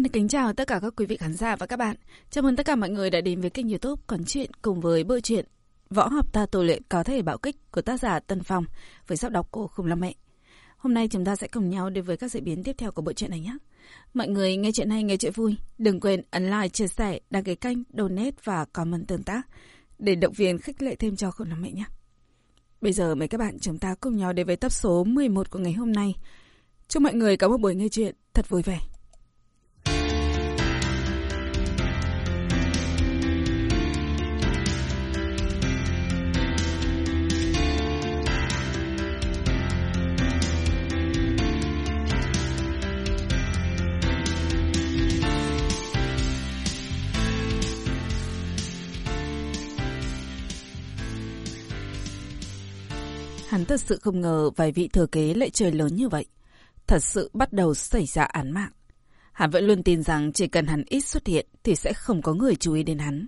Xin kính chào tất cả các quý vị khán giả và các bạn. Chào mừng tất cả mọi người đã đến với kênh youtube Còn Chuyện cùng với bộ truyện Võ học ta tu luyện có thể bạo kích của tác giả Tân Phong với giọng đọc của Khủng Long Mẹ. Hôm nay chúng ta sẽ cùng nhau đến với các diễn biến tiếp theo của bộ truyện này nhé. Mọi người nghe chuyện hay nghe chuyện vui, đừng quên ấn like, chia sẻ, đăng ký kênh, donate và comment tương tác để động viên khích lệ thêm cho Khủng Long Mẹ nhé. Bây giờ mời các bạn chúng ta cùng nhau đến với tập số 11 của ngày hôm nay. Chúc mọi người có một buổi nghe chuyện thật vui vẻ. Thật sự không ngờ vài vị thừa kế lại trời lớn như vậy. Thật sự bắt đầu xảy ra án mạng. Hắn vẫn luôn tin rằng chỉ cần hắn ít xuất hiện thì sẽ không có người chú ý đến hắn.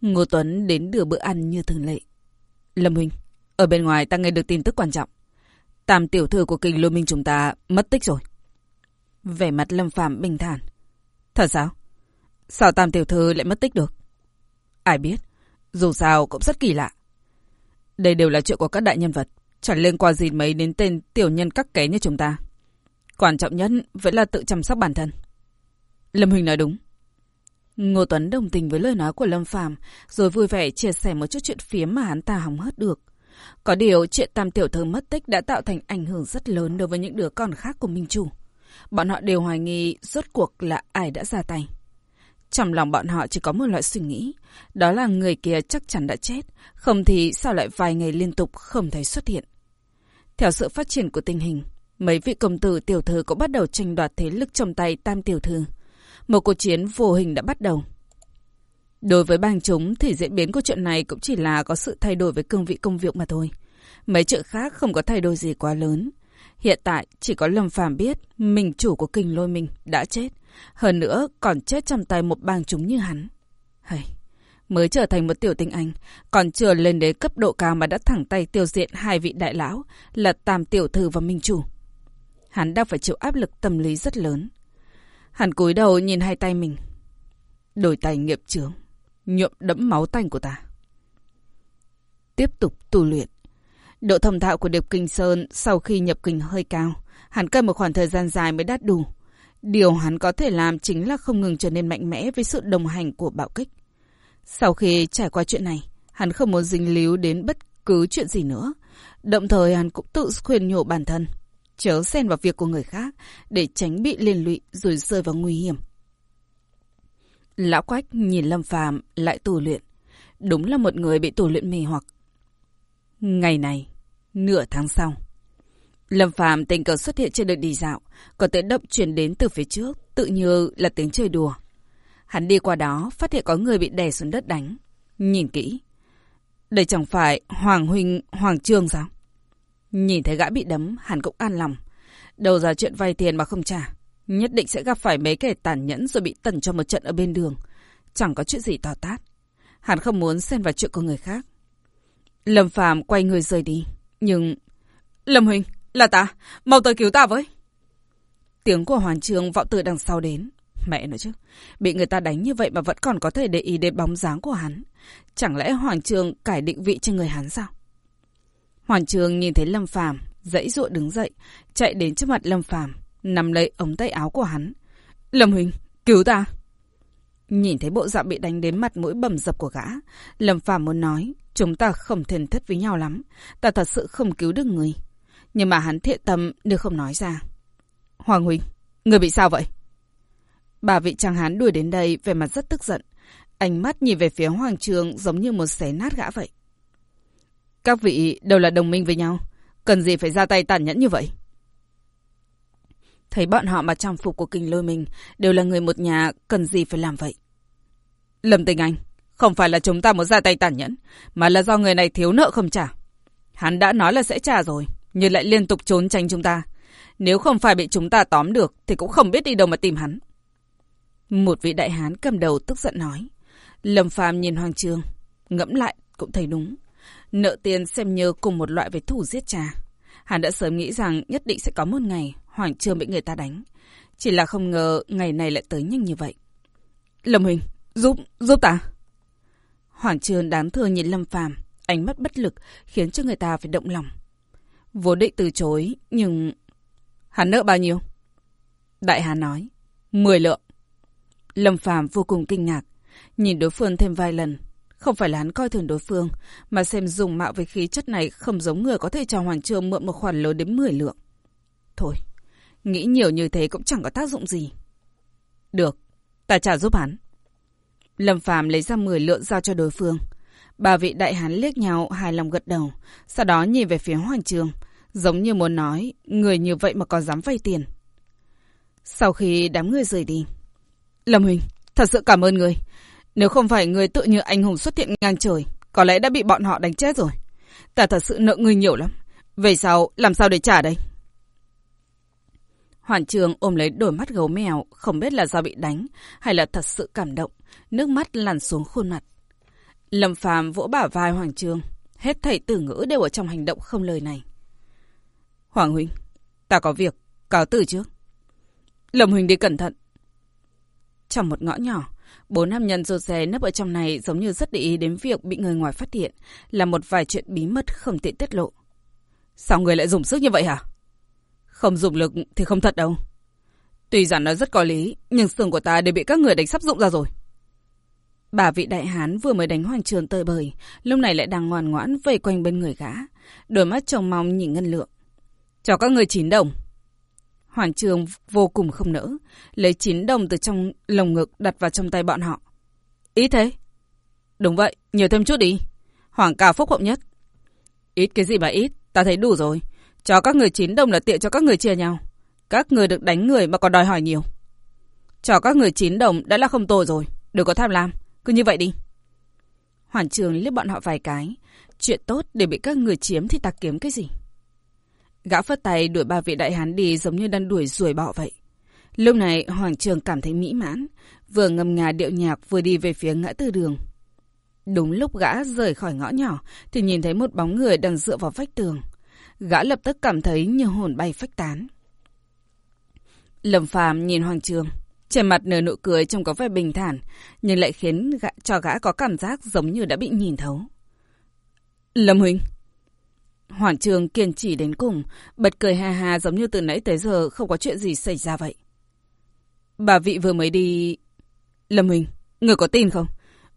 Ngô Tuấn đến đưa bữa ăn như thường lệ. Lâm Huynh, ở bên ngoài ta nghe được tin tức quan trọng. Tam tiểu thư của kinh lôi minh chúng ta mất tích rồi. Vẻ mặt Lâm Phạm bình thản. Thật sao? Sao tam tiểu thư lại mất tích được? Ai biết, dù sao cũng rất kỳ lạ. Đây đều là chuyện của các đại nhân vật, chẳng liên quan gì mấy đến tên tiểu nhân các ké như chúng ta. Quan trọng nhất vẫn là tự chăm sóc bản thân. Lâm Huỳnh nói đúng. Ngô Tuấn đồng tình với lời nói của Lâm Phàm, rồi vui vẻ chia sẻ một chút chuyện phiếm mà hắn ta hỏng hết được. Có điều, chuyện tam tiểu thư mất tích đã tạo thành ảnh hưởng rất lớn đối với những đứa con khác của Minh Chủ. Bọn họ đều hoài nghi rốt cuộc là ai đã ra tay. Trong lòng bọn họ chỉ có một loại suy nghĩ, đó là người kia chắc chắn đã chết, không thì sao lại vài ngày liên tục không thấy xuất hiện. Theo sự phát triển của tình hình, mấy vị công tử tiểu thư cũng bắt đầu tranh đoạt thế lực trong tay tam tiểu thư. Một cuộc chiến vô hình đã bắt đầu. Đối với bang chúng thì diễn biến của chuyện này cũng chỉ là có sự thay đổi với cương vị công việc mà thôi. Mấy chuyện khác không có thay đổi gì quá lớn. Hiện tại chỉ có Lâm Phàm biết mình chủ của kinh lôi mình đã chết. Hơn nữa còn chết trong tay một bang chúng như hắn. Hây, mới trở thành một tiểu tinh anh, còn chưa lên đến cấp độ cao mà đã thẳng tay tiêu diệt hai vị đại lão là Tam Tiểu Thư và Minh Chủ. Hắn đang phải chịu áp lực tâm lý rất lớn. Hắn cúi đầu nhìn hai tay mình. Đổi tay nghiệp chướng, nhuộm đẫm máu tanh của ta. Tiếp tục tu luyện. Độ thông thạo của Điệp Kinh Sơn sau khi nhập kinh hơi cao, hắn cần một khoảng thời gian dài mới đắt đủ. Điều hắn có thể làm chính là không ngừng trở nên mạnh mẽ với sự đồng hành của bạo kích. Sau khi trải qua chuyện này, hắn không muốn dính líu đến bất cứ chuyện gì nữa. Đồng thời hắn cũng tự khuyên nhủ bản thân, chớ xen vào việc của người khác để tránh bị liên lụy rồi rơi vào nguy hiểm. Lão Quách nhìn Lâm Phàm lại tù luyện. Đúng là một người bị tù luyện mê hoặc. Ngày này, nửa tháng sau. Lâm Phàm tình cờ xuất hiện trên đường đi dạo, có tiếng động truyền đến từ phía trước, tự như là tiếng chơi đùa. Hắn đi qua đó, phát hiện có người bị đè xuống đất đánh. Nhìn kỹ. Đây chẳng phải Hoàng Huynh Hoàng Trương sao? Nhìn thấy gã bị đấm, hắn cũng an lòng. Đầu ra chuyện vay tiền mà không trả. Nhất định sẽ gặp phải mấy kẻ tàn nhẫn rồi bị tẩn cho một trận ở bên đường. Chẳng có chuyện gì to tát. Hắn không muốn xen vào chuyện của người khác. Lâm Phàm quay người rời đi. Nhưng... Lâm Huynh, là ta, mau tới cứu ta với. Tiếng của hoàng trương vọng từ đằng sau đến. Mẹ nữa chứ, bị người ta đánh như vậy mà vẫn còn có thể để ý đến bóng dáng của hắn. Chẳng lẽ Hoàng Trường cải định vị cho người hắn sao? Hoàng Trường nhìn thấy Lâm Phàm dãy dụa đứng dậy, chạy đến trước mặt Lâm Phàm nắm lấy ống tay áo của hắn. Lâm Huỳnh, cứu ta! Nhìn thấy bộ dạng bị đánh đến mặt mũi bầm dập của gã, Lâm Phàm muốn nói, chúng ta không thân thất với nhau lắm, ta thật sự không cứu được người. Nhưng mà hắn thiện tâm nếu không nói ra. Hoàng huỳnh người bị sao vậy? Bà vị trang hán đuổi đến đây về mặt rất tức giận. Ánh mắt nhìn về phía Hoàng Trường giống như một xé nát gã vậy. Các vị đều là đồng minh với nhau. Cần gì phải ra tay tàn nhẫn như vậy? Thấy bọn họ mà trang phục của kinh lôi mình đều là người một nhà, cần gì phải làm vậy? Lâm tình anh, không phải là chúng ta muốn ra tay tàn nhẫn, mà là do người này thiếu nợ không trả. Hắn đã nói là sẽ trả rồi, nhưng lại liên tục trốn tránh chúng ta. Nếu không phải bị chúng ta tóm được, thì cũng không biết đi đâu mà tìm hắn. Một vị đại hán cầm đầu tức giận nói. Lâm Phàm nhìn Hoàng Trương, ngẫm lại cũng thấy đúng. Nợ tiền xem như cùng một loại với thủ giết cha. Hắn đã sớm nghĩ rằng nhất định sẽ có một ngày Hoàng Trương bị người ta đánh. Chỉ là không ngờ ngày này lại tới nhanh như vậy. Lâm Huỳnh, giúp, giúp ta. Hoàng Trương đáng thương nhìn Lâm Phàm ánh mắt bất lực khiến cho người ta phải động lòng. Vốn định từ chối, nhưng... Hắn nợ bao nhiêu? Đại Hà nói, 10 lượng. Lâm Phàm vô cùng kinh ngạc, nhìn đối phương thêm vài lần. Không phải là hắn coi thường đối phương, mà xem dùng mạo với khí chất này không giống người có thể cho Hoàng Trương mượn một khoản lớn đến 10 lượng. Thôi, nghĩ nhiều như thế cũng chẳng có tác dụng gì. Được, ta trả giúp hắn. Lâm Phàm lấy ra 10 lượng giao cho đối phương. ba vị đại hán liếc nhau hài lòng gật đầu, sau đó nhìn về phía Hoàng Trường, giống như muốn nói, người như vậy mà còn dám vay tiền. Sau khi đám người rời đi, Lâm Huỳnh, thật sự cảm ơn người. Nếu không phải người tự như anh hùng xuất hiện ngang trời, có lẽ đã bị bọn họ đánh chết rồi. Ta thật sự nợ người nhiều lắm. Về sau, làm sao để trả đây? Hoàn Trường ôm lấy đôi mắt gấu mèo, không biết là do bị đánh hay là thật sự cảm động, nước mắt lăn xuống khuôn mặt. Lâm Phàm vỗ bả vai Hoàng Trường, hết thảy từ ngữ đều ở trong hành động không lời này. Hoàng Huynh, ta có việc, cáo từ trước. Lâm Huynh đi cẩn thận. Trong một ngõ nhỏ, bốn nam nhân rụt rè nấp ở trong này giống như rất để ý đến việc bị người ngoài phát hiện, là một vài chuyện bí mật không tiện tiết lộ. Sao người lại dùng sức như vậy hả? Không dùng lực thì không thật đâu. Tuy rằng nó rất có lý, nhưng xương của ta đều bị các người đánh sắp dụng ra rồi. Bà vị đại hán vừa mới đánh hoàng trường tơi bời, lúc này lại đang ngoan ngoãn vây quanh bên người gã. Đôi mắt trông mong nhìn ngân lượng. Cho các người chín đồng. Hoàng trường vô cùng không nỡ, lấy chín đồng từ trong lồng ngực đặt vào trong tay bọn họ. Ít thế? Đúng vậy, nhiều thêm chút đi. Hoàng Cao phúc hậu nhất. Ít cái gì mà ít, ta thấy đủ rồi. Cho các người chín đồng là tiện cho các người chia nhau. Các người được đánh người mà còn đòi hỏi nhiều. Cho các người chín đồng đã là không tồi rồi. Đừng có tham lam. Cứ như vậy đi. Hoàn trường liếc bọn họ vài cái. Chuyện tốt để bị các người chiếm thì ta kiếm cái gì? Gã phất tay đuổi ba vị đại hán đi giống như đang đuổi ruồi bọ vậy. Lúc này Hoàng Trường cảm thấy mỹ mãn, vừa ngâm ngà điệu nhạc vừa đi về phía ngã tư đường. Đúng lúc gã rời khỏi ngõ nhỏ thì nhìn thấy một bóng người đang dựa vào vách tường. Gã lập tức cảm thấy như hồn bay phách tán. Lâm Phàm nhìn Hoàng Trường, trên mặt nở nụ cười trông có vẻ bình thản, nhưng lại khiến gã, cho gã có cảm giác giống như đã bị nhìn thấu. Lâm Huynh Hoàng Trường kiên trì đến cùng, bật cười ha ha giống như từ nãy tới giờ không có chuyện gì xảy ra vậy. Bà vị vừa mới đi... Lâm Huỳnh, người có tin không?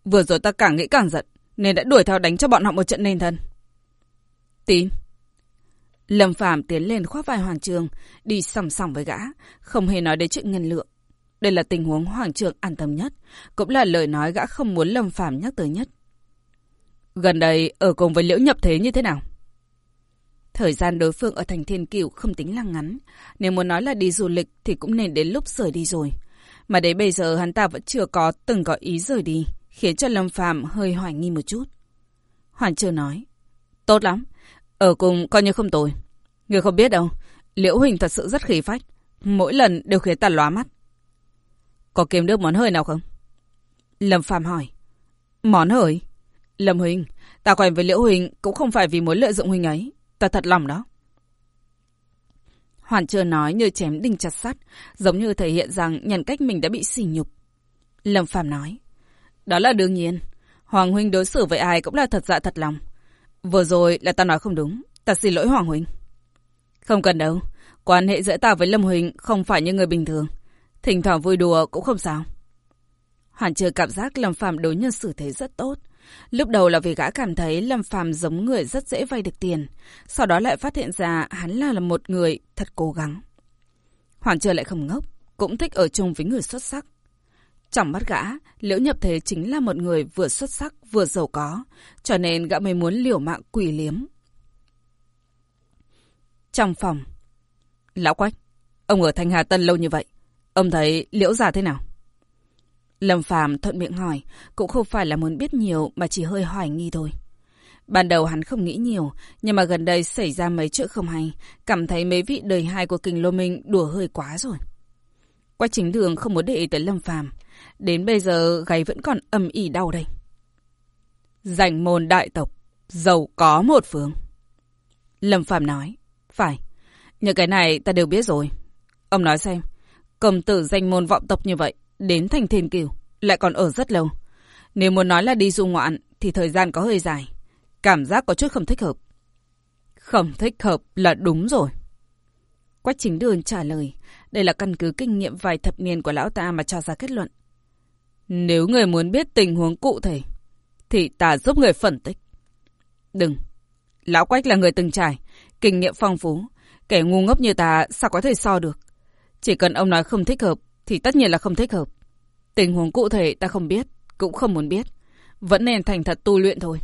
Vừa rồi ta càng nghĩ càng giận, nên đã đuổi theo đánh cho bọn họ một trận nên thân. Tin. Lâm Phàm tiến lên khoác vai Hoàng Trường, đi sòng sòng với gã, không hề nói đến chuyện ngân lượng. Đây là tình huống Hoàng Trường an tâm nhất, cũng là lời nói gã không muốn Lâm Phàm nhắc tới nhất. Gần đây, ở cùng với Liễu Nhập Thế như thế nào? Thời gian đối phương ở thành thiên cửu không tính là ngắn. Nếu muốn nói là đi du lịch thì cũng nên đến lúc rời đi rồi. Mà đến bây giờ hắn ta vẫn chưa có từng có ý rời đi, khiến cho Lâm Phàm hơi hoài nghi một chút. Hoàn chưa nói, tốt lắm, ở cùng coi như không tồi. Người không biết đâu, Liễu Huỳnh thật sự rất khí phách, mỗi lần đều khiến ta lóa mắt. Có kiếm được món hơi nào không? Lâm Phàm hỏi. Món hời? Lâm Huỳnh, ta quen với Liễu Huỳnh cũng không phải vì muốn lợi dụng Huỳnh ấy. Ta thật lòng đó. Hoàn chưa nói như chém đinh chặt sắt, giống như thể hiện rằng nhân cách mình đã bị sỉ nhục. Lâm Phàm nói. Đó là đương nhiên. Hoàng Huynh đối xử với ai cũng là thật dạ thật lòng. Vừa rồi là ta nói không đúng. Ta xin lỗi Hoàng Huynh. Không cần đâu. Quan hệ giữa ta với Lâm huynh không phải như người bình thường. Thỉnh thoảng vui đùa cũng không sao. Hoàn chưa cảm giác Lâm Phàm đối nhân xử thế rất tốt. Lúc đầu là vì gã cảm thấy Lâm Phàm giống người rất dễ vay được tiền, sau đó lại phát hiện ra hắn là một người thật cố gắng. Hoàn chưa lại không ngốc, cũng thích ở chung với người xuất sắc. Trong mắt gã, Liễu Nhập Thế chính là một người vừa xuất sắc vừa giàu có, cho nên gã mới muốn liều mạng quỷ liếm. Trong phòng, Lão Quách, ông ở Thanh Hà Tân lâu như vậy, ông thấy Liễu già thế nào? Lâm Phàm thuận miệng hỏi, cũng không phải là muốn biết nhiều mà chỉ hơi hoài nghi thôi. Ban đầu hắn không nghĩ nhiều, nhưng mà gần đây xảy ra mấy chuyện không hay, cảm thấy mấy vị đời hai của Kình Lô Minh đùa hơi quá rồi. Quách chính đường không muốn để ý tới Lâm Phàm, đến bây giờ gáy vẫn còn âm ỉ đau đây. Giành môn đại tộc, giàu có một phương. Lâm Phàm nói, phải, những cái này ta đều biết rồi. Ông nói xem, Cầm tử danh môn vọng tộc như vậy, đến thành thiên kiều, lại còn ở rất lâu. Nếu muốn nói là đi du ngoạn, thì thời gian có hơi dài. Cảm giác có chút không thích hợp. Không thích hợp là đúng rồi. Quách chính đường trả lời. Đây là căn cứ kinh nghiệm vài thập niên của lão ta mà cho ra kết luận. Nếu người muốn biết tình huống cụ thể, thì ta giúp người phân tích. Đừng. Lão Quách là người từng trải, kinh nghiệm phong phú. Kẻ ngu ngốc như ta sao có thể so được. Chỉ cần ông nói không thích hợp, thì tất nhiên là không thích hợp. Tình huống cụ thể ta không biết, cũng không muốn biết. Vẫn nên thành thật tu luyện thôi.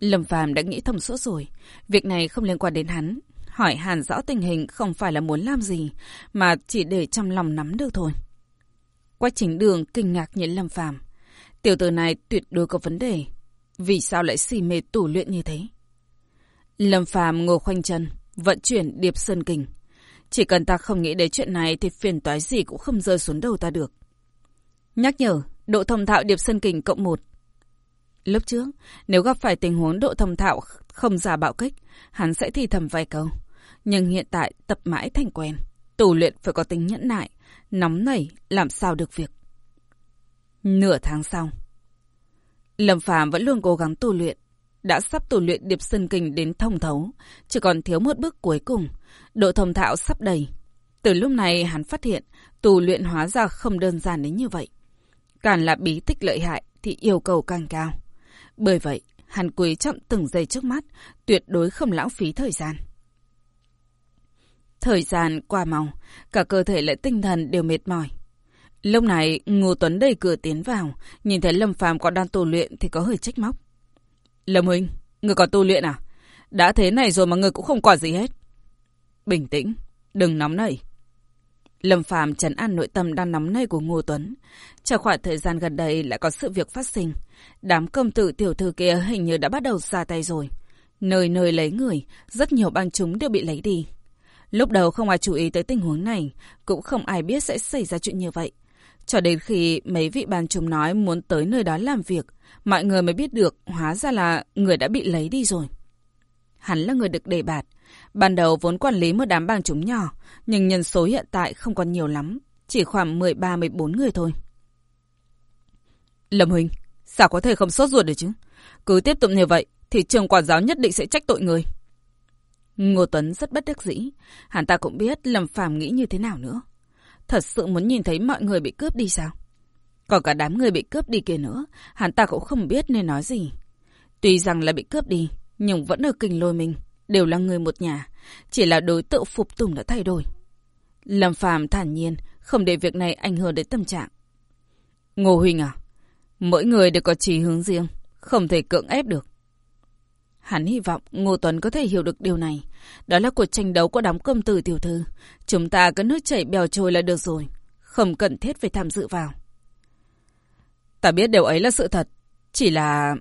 Lâm Phàm đã nghĩ thông suốt rồi. Việc này không liên quan đến hắn. Hỏi hàn rõ tình hình không phải là muốn làm gì, mà chỉ để trong lòng nắm được thôi. Quách chính đường kinh ngạc nhìn Lâm Phàm Tiểu tử này tuyệt đối có vấn đề. Vì sao lại si mê tủ luyện như thế? Lâm Phàm ngồi khoanh chân, vận chuyển điệp sơn kình. Chỉ cần ta không nghĩ đến chuyện này thì phiền toái gì cũng không rơi xuống đầu ta được. Nhắc nhở, độ thông thạo điệp sơn kình cộng một. Lúc trước, nếu gặp phải tình huống độ thông thạo không giả bạo kích, hắn sẽ thi thầm vài câu. Nhưng hiện tại tập mãi thành quen. Tù luyện phải có tính nhẫn nại, nóng nảy, làm sao được việc. Nửa tháng sau, Lâm Phàm vẫn luôn cố gắng tu luyện. Đã sắp tu luyện điệp sơn kinh đến thông thấu, chỉ còn thiếu một bước cuối cùng. Độ thông thạo sắp đầy. Từ lúc này hắn phát hiện tu luyện hóa ra không đơn giản đến như vậy. Càng là bí tích lợi hại thì yêu cầu càng cao. Bởi vậy, hắn quý trọng từng giây trước mắt, tuyệt đối không lãng phí thời gian. Thời gian qua mau, cả cơ thể lẫn tinh thần đều mệt mỏi. Lúc này, Ngô Tuấn đẩy cửa tiến vào, nhìn thấy Lâm Phàm còn đang tu luyện thì có hơi trách móc. Lâm Huynh, người còn tu luyện à? Đã thế này rồi mà người cũng không quả gì hết. Bình tĩnh, đừng nóng nảy. Lâm Phàm trấn an nội tâm đang nóng nảy của Ngô Tuấn. Trong khoảng thời gian gần đây lại có sự việc phát sinh. Đám công tử tiểu thư kia hình như đã bắt đầu ra tay rồi. Nơi nơi lấy người, rất nhiều băng chúng đều bị lấy đi. Lúc đầu không ai chú ý tới tình huống này, cũng không ai biết sẽ xảy ra chuyện như vậy. Cho đến khi mấy vị bàn chúng nói muốn tới nơi đó làm việc, mọi người mới biết được hóa ra là người đã bị lấy đi rồi. Hắn là người được đề bạt. Ban đầu vốn quản lý một đám bang chúng nhỏ, nhưng nhân số hiện tại không còn nhiều lắm, chỉ khoảng 13-14 người thôi. Lâm Huỳnh, sao có thể không sốt ruột được chứ? Cứ tiếp tục như vậy, thì trường quản giáo nhất định sẽ trách tội người. Ngô Tuấn rất bất đắc dĩ. Hắn ta cũng biết Lâm Phàm nghĩ như thế nào nữa. Thật sự muốn nhìn thấy mọi người bị cướp đi sao? Còn cả đám người bị cướp đi kia nữa, hắn ta cũng không biết nên nói gì. Tuy rằng là bị cướp đi, nhưng vẫn ở kinh lôi mình, đều là người một nhà. Chỉ là đối tượng phục tùng đã thay đổi. Lâm Phàm thản nhiên, không để việc này ảnh hưởng đến tâm trạng. Ngô Huỳnh à, mỗi người đều có chỉ hướng riêng, không thể cưỡng ép được. Hắn hy vọng Ngô Tuấn có thể hiểu được điều này. Đó là cuộc tranh đấu của đám công tử tiểu thư. Chúng ta cứ nước chảy bèo trôi là được rồi. Không cần thiết phải tham dự vào. Ta biết điều ấy là sự thật. Chỉ là...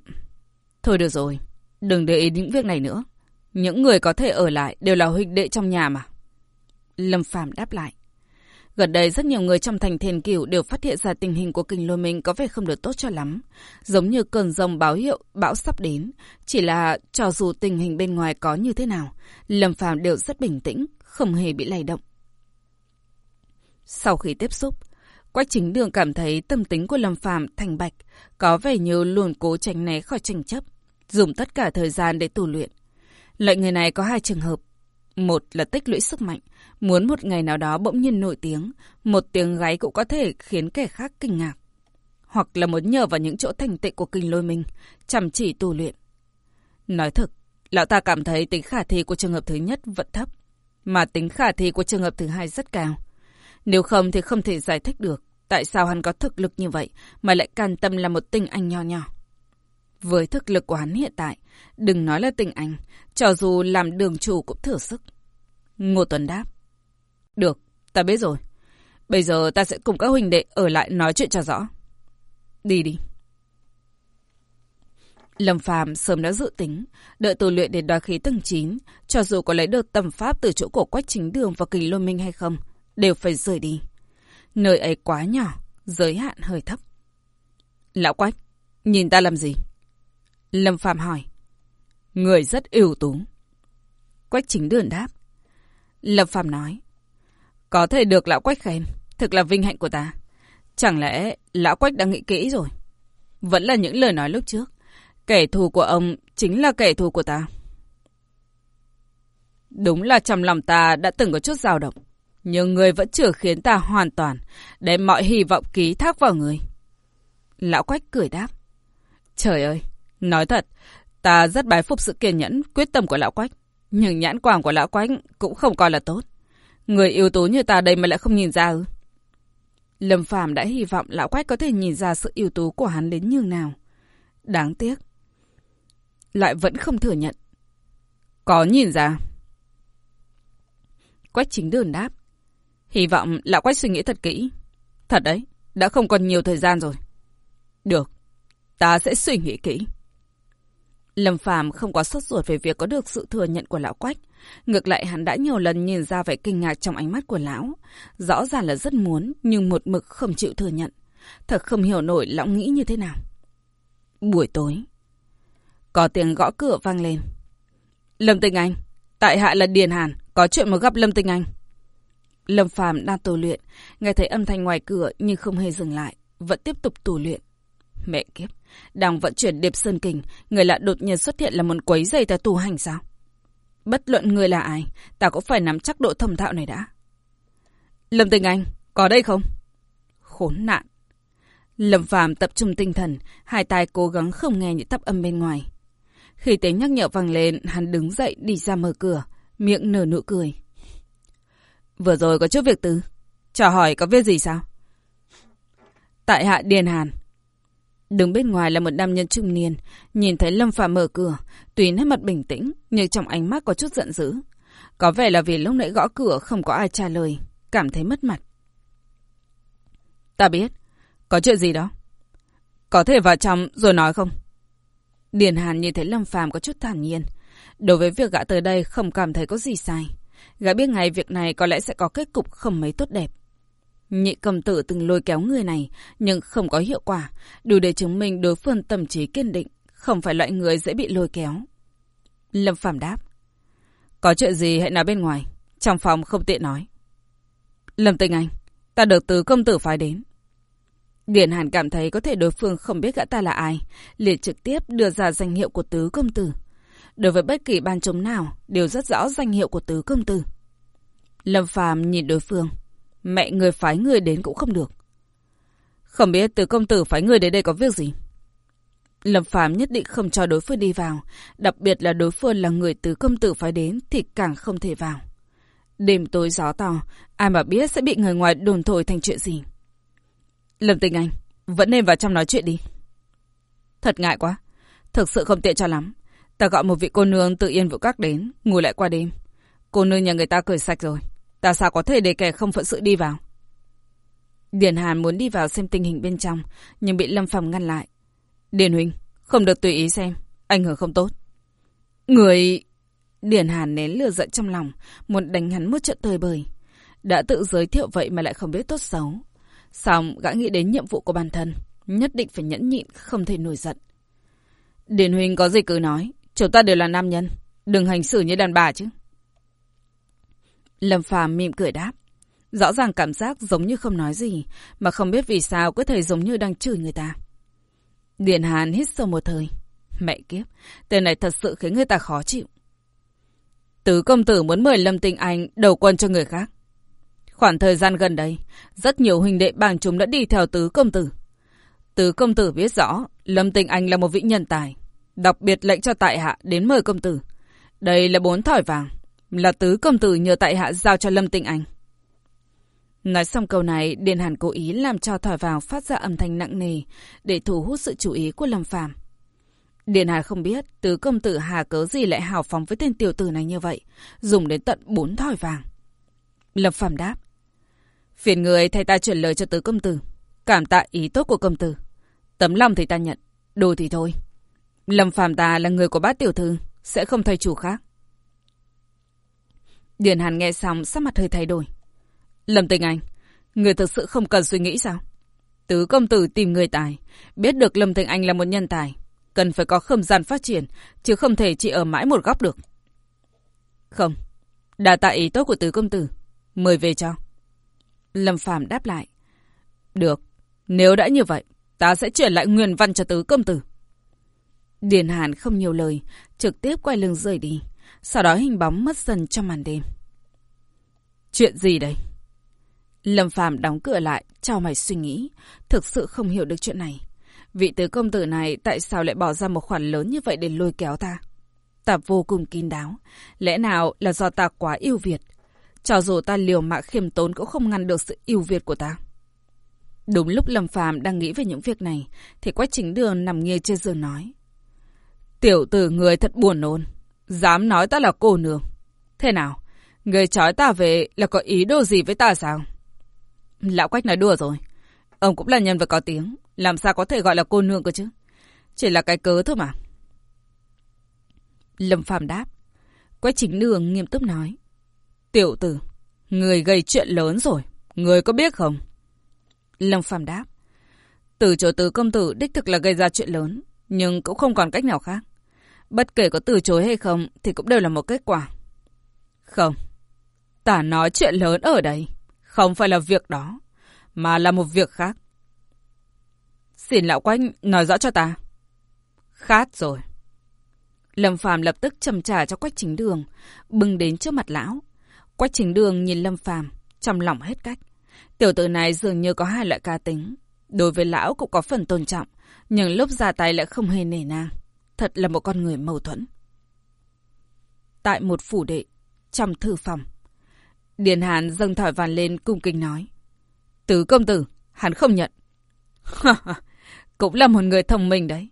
Thôi được rồi. Đừng để ý những việc này nữa. Những người có thể ở lại đều là huynh đệ trong nhà mà. Lâm Phàm đáp lại. Gần đây rất nhiều người trong thành thiền cửu đều phát hiện ra tình hình của kinh lôi minh có vẻ không được tốt cho lắm. Giống như cơn rồng báo hiệu bão sắp đến. Chỉ là cho dù tình hình bên ngoài có như thế nào, Lâm Phàm đều rất bình tĩnh, không hề bị lay động. Sau khi tiếp xúc, Quách chính đường cảm thấy tâm tính của Lâm Phàm thành bạch, có vẻ như luôn cố tránh né khỏi tranh chấp, dùng tất cả thời gian để tu luyện. Loại người này có hai trường hợp. Một là tích lũy sức mạnh, Muốn một ngày nào đó bỗng nhiên nổi tiếng, một tiếng gáy cũng có thể khiến kẻ khác kinh ngạc. Hoặc là muốn nhờ vào những chỗ thành tựu của kinh lôi mình, chăm chỉ tu luyện. Nói thật, lão ta cảm thấy tính khả thi của trường hợp thứ nhất vẫn thấp, mà tính khả thi của trường hợp thứ hai rất cao. Nếu không thì không thể giải thích được tại sao hắn có thực lực như vậy mà lại can tâm là một tinh anh nho nhỏ. Với thực lực của hắn hiện tại, đừng nói là tình anh, cho dù làm đường chủ cũng thử sức. Ngô Tuấn đáp. Được, ta biết rồi. Bây giờ ta sẽ cùng các huynh đệ ở lại nói chuyện cho rõ. Đi đi. Lâm Phàm sớm đã dự tính, đợi tu luyện đến đoạt khí tầng 9, cho dù có lấy được tầm pháp từ chỗ cổ quách chính đường và kỳ lôi minh hay không, đều phải rời đi. Nơi ấy quá nhỏ, giới hạn hơi thấp. Lão quách, nhìn ta làm gì? Lâm Phạm hỏi. Người rất ưu tú. Quách chính đường đáp. Lâm Phạm nói. Có thể được lão quách khen, thực là vinh hạnh của ta. Chẳng lẽ lão quách đã nghĩ kỹ rồi? Vẫn là những lời nói lúc trước. Kẻ thù của ông chính là kẻ thù của ta. Đúng là trong lòng ta đã từng có chút dao động. Nhưng người vẫn chưa khiến ta hoàn toàn để mọi hy vọng ký thác vào người. Lão Quách cười đáp. Trời ơi, nói thật, ta rất bái phục sự kiên nhẫn, quyết tâm của Lão Quách. Nhưng nhãn quang của Lão Quách cũng không coi là tốt. Người yếu tố như ta đây mà lại không nhìn ra ư. Lâm Phàm đã hy vọng Lão Quách có thể nhìn ra sự yếu tố của hắn đến nhường nào. Đáng tiếc. Lại vẫn không thừa nhận. Có nhìn ra. Quách chính đường đáp. Hy vọng Lão Quách suy nghĩ thật kỹ. Thật đấy, đã không còn nhiều thời gian rồi. Được, ta sẽ suy nghĩ kỹ. Lâm Phàm không có sốt ruột về việc có được sự thừa nhận của lão Quách. Ngược lại hắn đã nhiều lần nhìn ra vẻ kinh ngạc trong ánh mắt của lão. Rõ ràng là rất muốn, nhưng một mực không chịu thừa nhận. Thật không hiểu nổi lão nghĩ như thế nào. Buổi tối, có tiếng gõ cửa vang lên. Lâm Tinh Anh, tại hạ là Điền Hàn, có chuyện muốn gặp Lâm Tinh Anh. Lâm Phàm đang tu luyện, nghe thấy âm thanh ngoài cửa nhưng không hề dừng lại, vẫn tiếp tục tu luyện. Mẹ kiếp, đang vận chuyển điệp sơn kình, người lạ đột nhiên xuất hiện là muốn quấy dây ta tu hành sao? Bất luận người là ai, ta cũng phải nắm chắc độ thông thạo này đã. Lâm Tình Anh, có đây không? Khốn nạn. Lâm Phàm tập trung tinh thần, hai tai cố gắng không nghe những tắp âm bên ngoài. Khi tiếng nhắc nhở vang lên, hắn đứng dậy đi ra mở cửa, miệng nở nụ cười. Vừa rồi có chút việc tư. Chào hỏi có việc gì sao? Tại hạ Điền Hàn. Đứng bên ngoài là một nam nhân trung niên, nhìn thấy Lâm Phàm mở cửa, tuy nét mặt bình tĩnh, nhưng trong ánh mắt có chút giận dữ. Có vẻ là vì lúc nãy gõ cửa không có ai trả lời, cảm thấy mất mặt. Ta biết, có chuyện gì đó? Có thể vào trong rồi nói không? Điền Hàn nhìn thấy Lâm Phàm có chút thản nhiên. Đối với việc gã tới đây không cảm thấy có gì sai. Gã biết ngay việc này có lẽ sẽ có kết cục không mấy tốt đẹp. Nhị cầm tử từng lôi kéo người này, nhưng không có hiệu quả, đủ để chứng minh đối phương tâm trí kiên định, không phải loại người dễ bị lôi kéo. Lâm Phạm đáp. Có chuyện gì hãy nói bên ngoài, trong phòng không tiện nói. Lâm Tinh Anh, ta được tứ công tử phái đến. Điển Hàn cảm thấy có thể đối phương không biết gã ta là ai, liền trực tiếp đưa ra danh hiệu của tứ công tử. Đối với bất kỳ ban chống nào, đều rất rõ danh hiệu của tứ công tử. Lâm Phàm nhìn đối phương. Mẹ người phái người đến cũng không được. Không biết từ công tử phái người đến đây có việc gì? Lâm Phàm nhất định không cho đối phương đi vào, đặc biệt là đối phương là người từ công tử phái đến thì càng không thể vào. Đêm tối gió to, ai mà biết sẽ bị người ngoài đồn thổi thành chuyện gì. Lâm Tình Anh, vẫn nên vào trong nói chuyện đi. Thật ngại quá, thực sự không tiện cho lắm. Ta gọi một vị cô nương tự yên vũ các đến, ngồi lại qua đêm. Cô nương nhà người ta cười sạch rồi. Ta sao có thể để kẻ không phận sự đi vào? Điền Hàn muốn đi vào xem tình hình bên trong, nhưng bị Lâm Phàm ngăn lại. Điền Huynh, không được tùy ý xem, ảnh hưởng không tốt. Người... Điền Hàn nén lừa giận trong lòng, muốn đánh hắn một trận tơi bời. Đã tự giới thiệu vậy mà lại không biết tốt xấu. Xong, gã nghĩ đến nhiệm vụ của bản thân, nhất định phải nhẫn nhịn, không thể nổi giận. Điền Huynh có gì cứ nói, chúng ta đều là nam nhân, đừng hành xử như đàn bà chứ. Lâm Phàm mỉm cười đáp. Rõ ràng cảm giác giống như không nói gì, mà không biết vì sao cứ thấy giống như đang chửi người ta. Điền Hàn hít sâu một thời. Mẹ kiếp, tên này thật sự khiến người ta khó chịu. Tứ công tử muốn mời Lâm Tinh Anh đầu quân cho người khác. Khoảng thời gian gần đây, rất nhiều huynh đệ bàng chúng đã đi theo tứ công tử. Tứ công tử biết rõ, Lâm Tinh Anh là một vị nhân tài. Đặc biệt lệnh cho tại hạ đến mời công tử. Đây là bốn thỏi vàng. Là tứ công tử nhờ tại hạ giao cho Lâm tịnh Anh. Nói xong câu này, Điền Hàn cố ý làm cho thỏi vào phát ra âm thanh nặng nề để thu hút sự chú ý của Lâm Phàm. Điền Hàn không biết tứ công tử hà cớ gì lại hào phóng với tên tiểu tử này như vậy, dùng đến tận bốn thỏi vàng. Lâm Phàm đáp. Phiền người thay ta chuyển lời cho tứ công tử. Cảm tạ ý tốt của công tử. Tấm lòng thì ta nhận, đồ thì thôi. Lâm Phàm ta là người của bát tiểu thư, sẽ không thay chủ khác. Điền Hàn nghe xong sắc mặt hơi thay đổi. Lâm Tình Anh, người thực sự không cần suy nghĩ sao? Tứ công tử tìm người tài, biết được Lâm Tình Anh là một nhân tài, cần phải có không gian phát triển, chứ không thể chỉ ở mãi một góc được. Không, đã tại ý tốt của tứ công tử, mời về cho. Lâm Phàm đáp lại. Được, nếu đã như vậy, ta sẽ chuyển lại nguyên văn cho tứ công tử. Điền Hàn không nhiều lời, trực tiếp quay lưng rời đi. Sau đó hình bóng mất dần trong màn đêm. Chuyện gì đây? Lâm Phàm đóng cửa lại, trao mày suy nghĩ. Thực sự không hiểu được chuyện này. Vị tứ công tử này tại sao lại bỏ ra một khoản lớn như vậy để lôi kéo ta? Ta vô cùng kín đáo. Lẽ nào là do ta quá yêu Việt? Cho dù ta liều mạng khiêm tốn cũng không ngăn được sự yêu Việt của ta. Đúng lúc Lâm Phàm đang nghĩ về những việc này, thì Quách Chính Đường nằm nghiêng trên giường nói. Tiểu tử người thật buồn nôn. Dám nói ta là cô nương. Thế nào? Người trói ta về là có ý đồ gì với ta sao? Lão Quách nói đùa rồi. Ông cũng là nhân vật có tiếng. Làm sao có thể gọi là cô nương cơ chứ? Chỉ là cái cớ thôi mà. Lâm Phàm đáp. Quách chính nương nghiêm túc nói. Tiểu tử, người gây chuyện lớn rồi. Người có biết không? Lâm Phàm đáp. Từ chỗ tứ công tử đích thực là gây ra chuyện lớn. Nhưng cũng không còn cách nào khác. Bất kể có từ chối hay không thì cũng đều là một kết quả. Không. Ta nói chuyện lớn ở đây. Không phải là việc đó. Mà là một việc khác. Xin lão quanh nói rõ cho ta. Khát rồi. Lâm Phàm lập tức trầm trà cho Quách Chính Đường, bưng đến trước mặt lão. Quách Chính Đường nhìn Lâm Phàm, trong lòng hết cách. Tiểu tử này dường như có hai loại ca tính. Đối với lão cũng có phần tôn trọng, nhưng lúc ra tay lại không hề nể nang. Thật là một con người mâu thuẫn. Tại một phủ đệ, trong thư phòng, Điền Hàn dâng thỏi vàn lên cung kính nói. Tứ công tử, hắn không nhận. Cũng là một người thông minh đấy.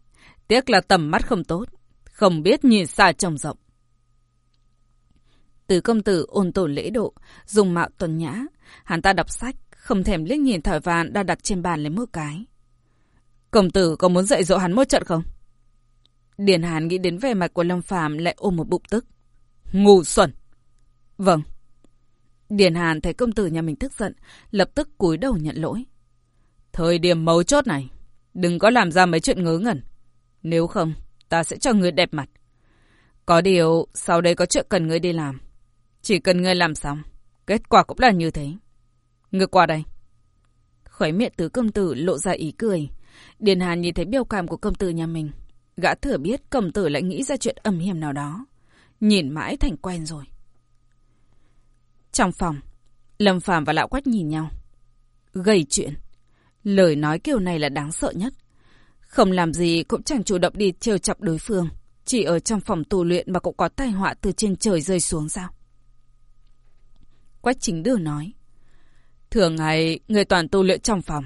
Tiếc là tầm mắt không tốt. Không biết nhìn xa trông rộng. Tứ công tử ôn tồn lễ độ, dùng mạo tuần nhã. Hắn ta đọc sách, không thèm liếc nhìn thỏi vàn đang đặt trên bàn lấy một cái. Công tử có muốn dạy dỗ hắn một trận không? Điền Hàn nghĩ đến vẻ mặt của Lâm Phàm lại ôm một bụng tức. Ngu xuẩn. Vâng. Điền Hàn thấy công tử nhà mình tức giận, lập tức cúi đầu nhận lỗi. Thời điểm mấu chốt này, đừng có làm ra mấy chuyện ngớ ngẩn. Nếu không, ta sẽ cho người đẹp mặt. Có điều, sau đây có chuyện cần ngươi đi làm. Chỉ cần ngươi làm xong, kết quả cũng là như thế. Ngươi qua đây. Khóe miệng tứ công tử lộ ra ý cười. Điền Hàn nhìn thấy biểu cảm của công tử nhà mình. Gã thừa biết cẩm tử lại nghĩ ra chuyện âm hiểm nào đó. Nhìn mãi thành quen rồi. Trong phòng, Lâm Phàm và Lão Quách nhìn nhau. Gây chuyện. Lời nói kiểu này là đáng sợ nhất. Không làm gì cũng chẳng chủ động đi trêu chọc đối phương. Chỉ ở trong phòng tù luyện mà cũng có tai họa từ trên trời rơi xuống sao? Quách chính đưa nói. Thường ngày, người toàn tu luyện trong phòng.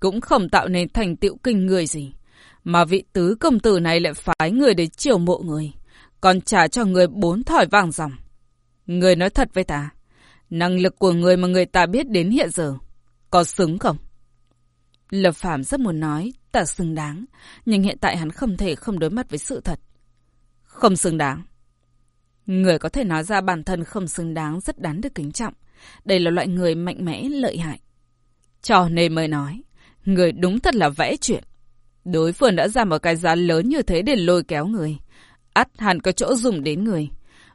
Cũng không tạo nên thành tựu kinh người gì. Mà vị tứ công tử này lại phái người để chiều mộ người. Còn trả cho người bốn thỏi vàng dòng. Người nói thật với ta. Năng lực của người mà người ta biết đến hiện giờ. Có xứng không? Lập Phạm rất muốn nói, ta xứng đáng. Nhưng hiện tại hắn không thể không đối mặt với sự thật. Không xứng đáng. Người có thể nói ra bản thân không xứng đáng rất đáng được kính trọng. Đây là loại người mạnh mẽ, lợi hại. Cho nên mới nói, người đúng thật là vẽ chuyện. Đối phương đã ra một cái giá lớn như thế để lôi kéo người. ắt hẳn có chỗ dùng đến người.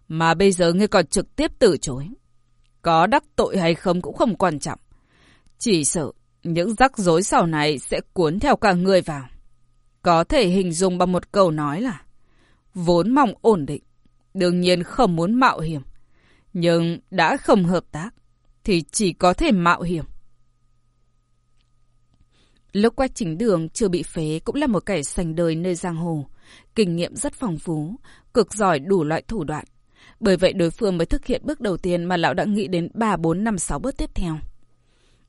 Mà bây giờ ngươi còn trực tiếp từ chối. Có đắc tội hay không cũng không quan trọng. Chỉ sợ những rắc rối sau này sẽ cuốn theo cả người vào. Có thể hình dung bằng một câu nói là vốn mong ổn định, đương nhiên không muốn mạo hiểm. Nhưng đã không hợp tác, thì chỉ có thể mạo hiểm. Lúc quách chính đường chưa bị phế cũng là một kẻ sành đời nơi giang hồ. Kinh nghiệm rất phong phú, cực giỏi đủ loại thủ đoạn. Bởi vậy đối phương mới thực hiện bước đầu tiên mà lão đã nghĩ đến 3, 4, 5, 6 bước tiếp theo.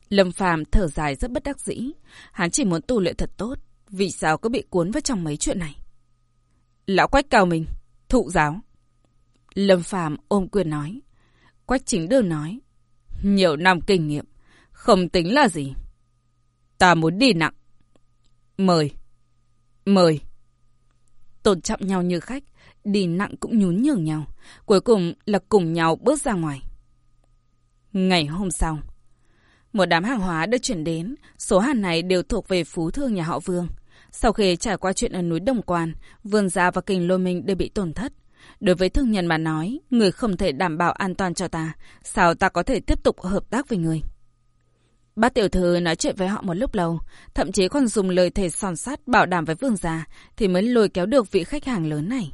Lâm Phàm thở dài rất bất đắc dĩ. Hắn chỉ muốn tu luyện thật tốt. Vì sao có bị cuốn vào trong mấy chuyện này? Lão Quách cao mình, thụ giáo. Lâm Phàm ôm quyền nói. Quách chính đường nói. Nhiều năm kinh nghiệm, không tính là gì. Ta muốn đi nặng. Mời. Mời. Tôn trọng nhau như khách, đi nặng cũng nhún nhường nhau. Cuối cùng là cùng nhau bước ra ngoài. Ngày hôm sau, một đám hàng hóa được chuyển đến, số hàng này đều thuộc về phú thương nhà họ Vương. Sau khi trải qua chuyện ở núi Đồng Quan, Vương gia và Kình Lôi Minh đều bị tổn thất. Đối với thương nhân mà nói, người không thể đảm bảo an toàn cho ta, sao ta có thể tiếp tục hợp tác với người? Bát tiểu thư nói chuyện với họ một lúc lâu, thậm chí còn dùng lời thề sòn sát bảo đảm với vương gia thì mới lôi kéo được vị khách hàng lớn này.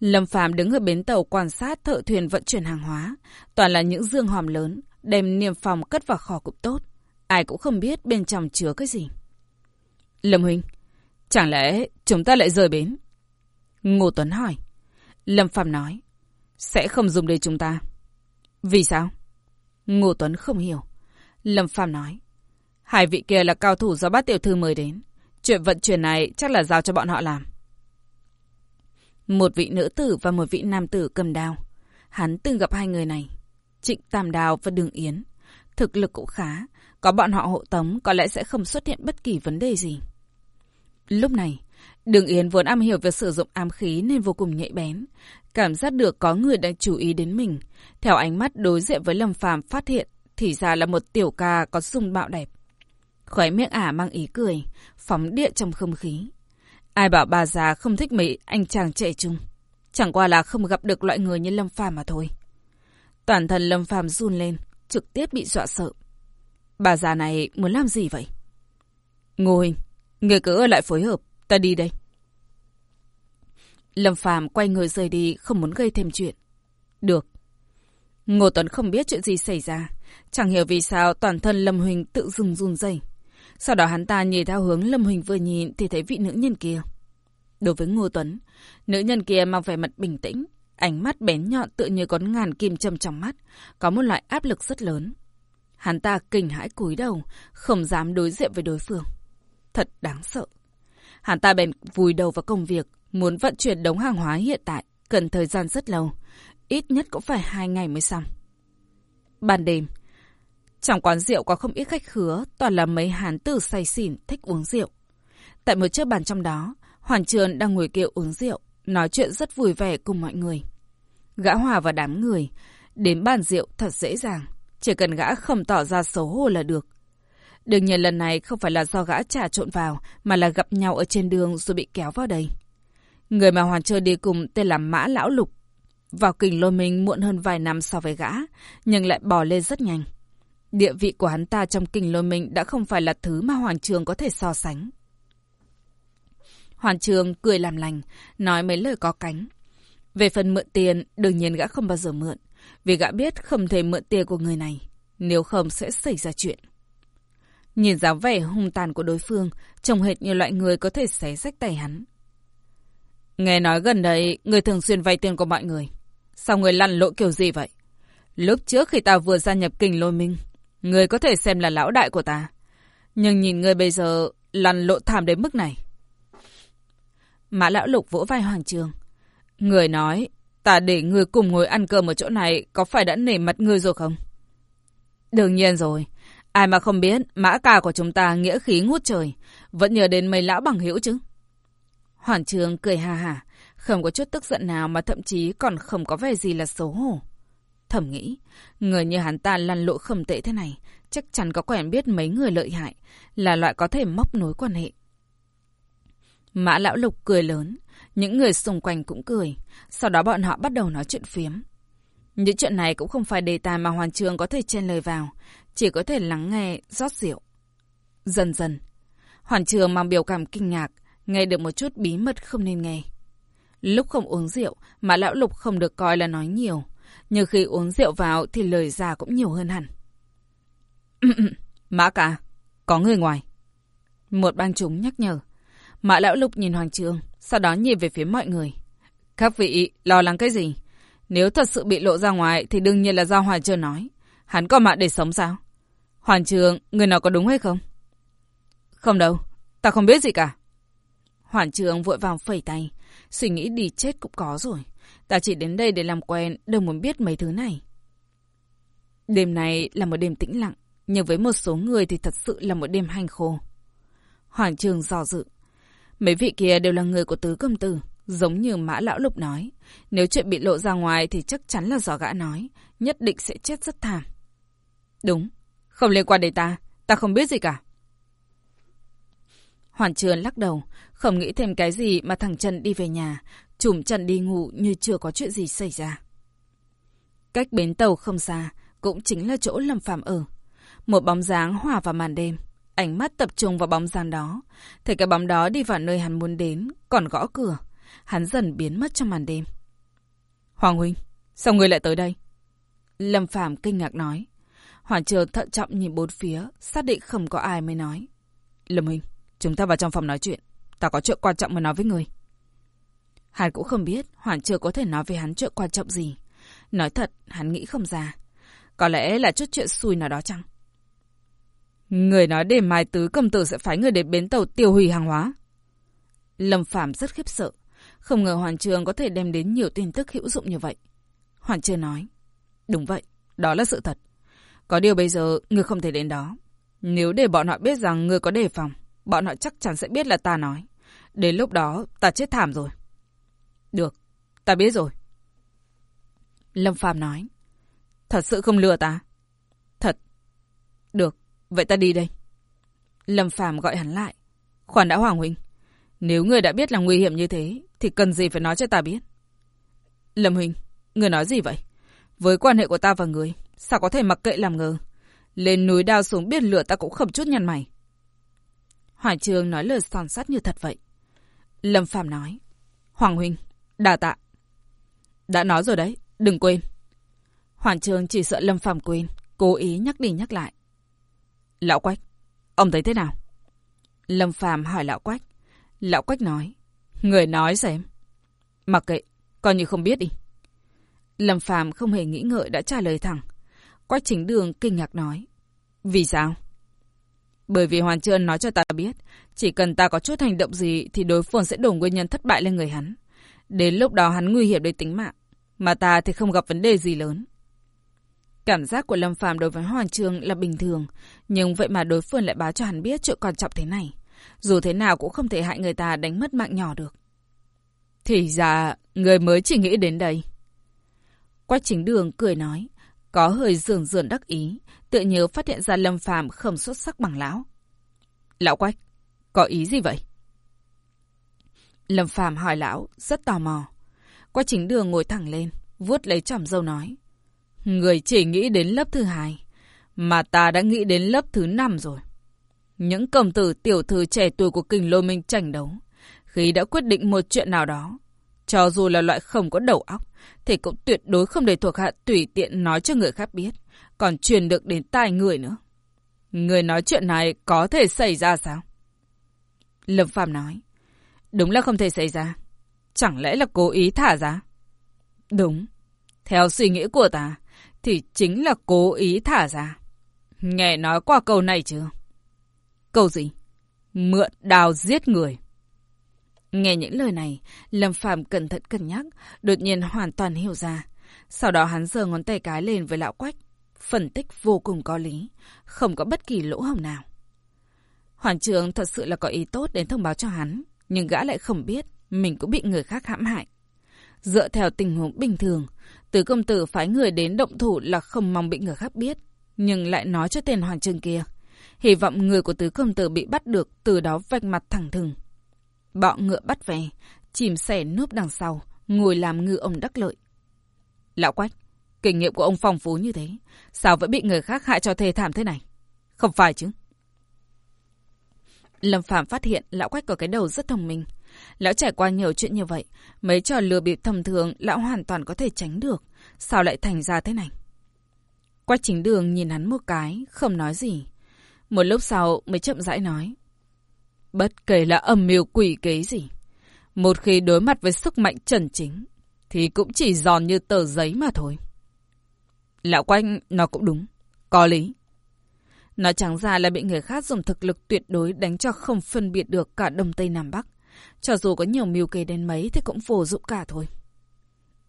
Lâm Phàm đứng ở bến tàu quan sát thợ thuyền vận chuyển hàng hóa, toàn là những dương hòm lớn, đem niềm phòng cất vào kho cũng tốt. Ai cũng không biết bên trong chứa cái gì. Lâm Huynh, chẳng lẽ chúng ta lại rời bến? Ngô Tuấn hỏi. Lâm Phàm nói, sẽ không dùng để chúng ta. Vì sao? Ngô Tuấn không hiểu. Lâm Phàm nói, hai vị kia là cao thủ do bát tiểu thư mời đến. Chuyện vận chuyển này chắc là giao cho bọn họ làm. Một vị nữ tử và một vị nam tử cầm đao. Hắn từng gặp hai người này. Trịnh Tam Đào và Đường Yến. Thực lực cũng khá. Có bọn họ hộ tống có lẽ sẽ không xuất hiện bất kỳ vấn đề gì. Lúc này, Đường Yến vốn am hiểu việc sử dụng ám khí nên vô cùng nhạy bén. Cảm giác được có người đang chú ý đến mình. Theo ánh mắt đối diện với Lâm Phàm phát hiện thì ra là một tiểu ca có dung bạo đẹp. Khóe miệng ả mang ý cười, phóng điện trong không khí. Ai bảo bà già không thích mấy anh chàng trẻ trung. Chẳng qua là không gặp được loại người như Lâm Phàm mà thôi. Toàn thân Lâm Phàm run lên, trực tiếp bị dọa sợ. Bà già này muốn làm gì vậy? Ngô Hình, người cứ ở lại phối hợp, ta đi đây. Lâm Phàm quay người rời đi, không muốn gây thêm chuyện. Được. Ngô Tuấn không biết chuyện gì xảy ra. Chẳng hiểu vì sao toàn thân Lâm Huỳnh tự dừng run rẩy. Sau đó hắn ta nhìn theo hướng Lâm Huỳnh vừa nhìn thì thấy vị nữ nhân kia. Đối với Ngô Tuấn, nữ nhân kia mang vẻ mặt bình tĩnh, ánh mắt bén nhọn tựa như có ngàn kim châm trong mắt, có một loại áp lực rất lớn. Hắn ta kinh hãi cúi đầu, không dám đối diện với đối phương. Thật đáng sợ. Hắn ta bèn vùi đầu vào công việc, muốn vận chuyển đống hàng hóa hiện tại, cần thời gian rất lâu. Ít nhất cũng phải hai ngày mới xong. Ban đêm, trong quán rượu có không ít khách khứa, toàn là mấy hán tử say xỉn, thích uống rượu. Tại một chiếc bàn trong đó, Hoàn Trường đang ngồi kia uống rượu, nói chuyện rất vui vẻ cùng mọi người. Gã hòa vào đám người, đến bàn rượu thật dễ dàng, chỉ cần gã không tỏ ra xấu hổ là được. Đương nhiên lần này không phải là do gã trà trộn vào, mà là gặp nhau ở trên đường rồi bị kéo vào đây. Người mà Hoàn Trơ đi cùng tên là Mã Lão Lục. Vào kình lôi mình muộn hơn vài năm so với gã, nhưng lại bò lên rất nhanh. Địa vị của hắn ta trong kinh lôi mình đã không phải là thứ mà Hoàng Trường có thể so sánh. Hoàng Trường cười làm lành, nói mấy lời có cánh. Về phần mượn tiền, đương nhiên gã không bao giờ mượn, vì gã biết không thể mượn tiền của người này, nếu không sẽ xảy ra chuyện. Nhìn dáng vẻ hung tàn của đối phương, trông hệt như loại người có thể xé rách tay hắn. Nghe nói gần đây, người thường xuyên vay tiền của mọi người. Sao người lăn lộn kiểu gì vậy? Lúc trước khi ta vừa gia nhập kinh lôi minh, người có thể xem là lão đại của ta. Nhưng nhìn người bây giờ lăn lộn thảm đến mức này. Mã lão lục vỗ vai Hoàng Trường. Người nói, ta để người cùng ngồi ăn cơm ở chỗ này có phải đã nể mặt người rồi không? Đương nhiên rồi. Ai mà không biết, mã ca của chúng ta nghĩa khí ngút trời. Vẫn nhớ đến mấy lão bằng hữu chứ. Hoàng Trường cười ha hà, không có chút tức giận nào mà thậm chí còn không có vẻ gì là xấu hổ. Thầm nghĩ, người như hắn ta lăn lộn khẩm tệ thế này, chắc chắn có quen biết mấy người lợi hại, là loại có thể móc nối quan hệ. Mã lão lục cười lớn, những người xung quanh cũng cười, sau đó bọn họ bắt đầu nói chuyện phiếm. Những chuyện này cũng không phải đề tài mà Hoàn Trường có thể chen lời vào, chỉ có thể lắng nghe, rót rượu. Dần dần, Hoàn Trường mang biểu cảm kinh ngạc, nghe được một chút bí mật không nên nghe. Lúc không uống rượu, mà lão lục không được coi là nói nhiều. Nhưng khi uống rượu vào thì lời già cũng nhiều hơn hẳn. Mã cả, có người ngoài. Một bang chúng nhắc nhở. Mã lão lục nhìn Hoàng Trường, sau đó nhìn về phía mọi người. Các vị, lo lắng cái gì? Nếu thật sự bị lộ ra ngoài thì đương nhiên là do Hoàng Trường nói. Hắn có mạng để sống sao? Hoàng Trường, người nào có đúng hay không? Không đâu, ta không biết gì cả. Hoàn trường vội vàng phẩy tay. Suy nghĩ đi chết cũng có rồi. Ta chỉ đến đây để làm quen, đâu muốn biết mấy thứ này. Đêm này là một đêm tĩnh lặng, nhưng với một số người thì thật sự là một đêm hành khô. Hoàng trường dò dự. Mấy vị kia đều là người của tứ công tử, giống như mã lão lục nói. Nếu chuyện bị lộ ra ngoài thì chắc chắn là do gã nói, nhất định sẽ chết rất thảm. Đúng, không liên quan đến ta, ta không biết gì cả. Hoàn Trường lắc đầu, không nghĩ thêm cái gì mà thằng Trần đi về nhà, chùm Trần đi ngủ như chưa có chuyện gì xảy ra. Cách bến tàu không xa, cũng chính là chỗ Lâm Phạm ở. Một bóng dáng hòa vào màn đêm. Ánh mắt tập trung vào bóng dáng đó. Thấy cái bóng đó đi vào nơi hắn muốn đến, còn gõ cửa. Hắn dần biến mất trong màn đêm. Hoàng Huynh, sao người lại tới đây? Lâm Phàm kinh ngạc nói. Hoàng Trường thận trọng nhìn bốn phía, xác định không có ai mới nói. Lâm Huynh, chúng ta vào trong phòng nói chuyện. Ta có chuyện quan trọng mới nói với người. Hắn cũng không biết Hoàng chưa có thể nói về hắn chuyện quan trọng gì. Nói thật, hắn nghĩ không ra. Có lẽ là chút chuyện xui nào đó chăng? Người nói để mai tứ cầm tử sẽ phái người đến bến tàu tiêu hủy hàng hóa. Lâm Phạm rất khiếp sợ. Không ngờ Hoàn Trường có thể đem đến nhiều tin tức hữu dụng như vậy. Hoàn Trường nói. Đúng vậy, đó là sự thật. Có điều bây giờ người không thể đến đó. Nếu để bọn họ biết rằng người có đề phòng, bọn họ chắc chắn sẽ biết là ta nói. Đến lúc đó, ta chết thảm rồi. Được, ta biết rồi. Lâm Phàm nói. Thật sự không lừa ta. Thật. Được, vậy ta đi đây. Lâm Phàm gọi hắn lại. khoản đã Hoàng Huynh. Nếu người đã biết là nguy hiểm như thế, thì cần gì phải nói cho ta biết. Lâm Huynh, người nói gì vậy? Với quan hệ của ta và người, sao có thể mặc kệ làm ngờ? Lên núi đao xuống biển lửa ta cũng không chút nhăn mày. Hoài Trường nói lời son sắt như thật vậy. Lâm Phàm nói. Hoàng Huynh, đà tạ. Đã nói rồi đấy, đừng quên. Hoàn Trường chỉ sợ Lâm Phàm quên, cố ý nhắc đi nhắc lại. Lão Quách, ông thấy thế nào? Lâm Phàm hỏi Lão Quách. Lão Quách nói. Người nói xem. Mặc kệ, coi như không biết đi. Lâm Phàm không hề nghĩ ngợi đã trả lời thẳng. Quách chính đường kinh ngạc nói. Vì sao? Bởi vì Hoàn Trơn nói cho ta biết, chỉ cần ta có chút hành động gì thì đối phương sẽ đổ nguyên nhân thất bại lên người hắn. Đến lúc đó hắn nguy hiểm đến tính mạng, mà ta thì không gặp vấn đề gì lớn. Cảm giác của Lâm Phàm đối với hoàng Trương là bình thường, nhưng vậy mà đối phương lại báo cho hắn biết chuyện quan trọng thế này. Dù thế nào cũng không thể hại người ta đánh mất mạng nhỏ được. Thì ra, người mới chỉ nghĩ đến đây. Quách chính đường cười nói, có hơi dường dường đắc ý, tự nhớ phát hiện ra Lâm Phàm không xuất sắc bằng lão. Lão Quách, có ý gì vậy? Lâm Phàm hỏi lão, rất tò mò. Qua chính đường ngồi thẳng lên, vuốt lấy tròm dâu nói. Người chỉ nghĩ đến lớp thứ hai, mà ta đã nghĩ đến lớp thứ năm rồi. Những công tử tiểu thư trẻ tuổi của kinh lôi minh tranh đấu, khi đã quyết định một chuyện nào đó, cho dù là loại không có đầu óc, thì cũng tuyệt đối không để thuộc hạ tùy tiện nói cho người khác biết, còn truyền được đến tai người nữa. Người nói chuyện này có thể xảy ra sao? Lâm Phạm nói, đúng là không thể xảy ra. Chẳng lẽ là cố ý thả ra? Đúng, theo suy nghĩ của ta, thì chính là cố ý thả ra. Nghe nói qua câu này chưa? Câu gì? Mượn đào giết người. Nghe những lời này, Lâm Phạm cẩn thận cân nhắc, đột nhiên hoàn toàn hiểu ra. Sau đó hắn giơ ngón tay cái lên với lão quách. Phân tích vô cùng có lý, không có bất kỳ lỗ hổng nào. Hoàn trường thật sự là có ý tốt đến thông báo cho hắn, nhưng gã lại không biết mình cũng bị người khác hãm hại. Dựa theo tình huống bình thường, tứ công tử phái người đến động thủ là không mong bị người khác biết, nhưng lại nói cho tên hoàng trường kia. Hy vọng người của tứ công tử bị bắt được từ đó vạch mặt thẳng thừng. Bọ ngựa bắt về, chìm sẻ núp đằng sau, ngồi làm ngư ông đắc lợi. Lão Quách, kinh nghiệm của ông phong phú như thế, sao vẫn bị người khác hại cho thê thảm thế này? Không phải chứ? Lâm Phạm phát hiện lão Quách có cái đầu rất thông minh. Lão trải qua nhiều chuyện như vậy, mấy trò lừa bịp thầm thường lão hoàn toàn có thể tránh được. Sao lại thành ra thế này? Quách chính đường nhìn hắn một cái, không nói gì. Một lúc sau mới chậm rãi nói. Bất kể là âm mưu quỷ kế gì. Một khi đối mặt với sức mạnh trần chính, thì cũng chỉ giòn như tờ giấy mà thôi. Lão quanh nó cũng đúng. Có lý. Nó chẳng ra là bị người khác dùng thực lực tuyệt đối đánh cho không phân biệt được cả Đông Tây Nam Bắc. Cho dù có nhiều mưu kế đến mấy thì cũng vô dụng cả thôi.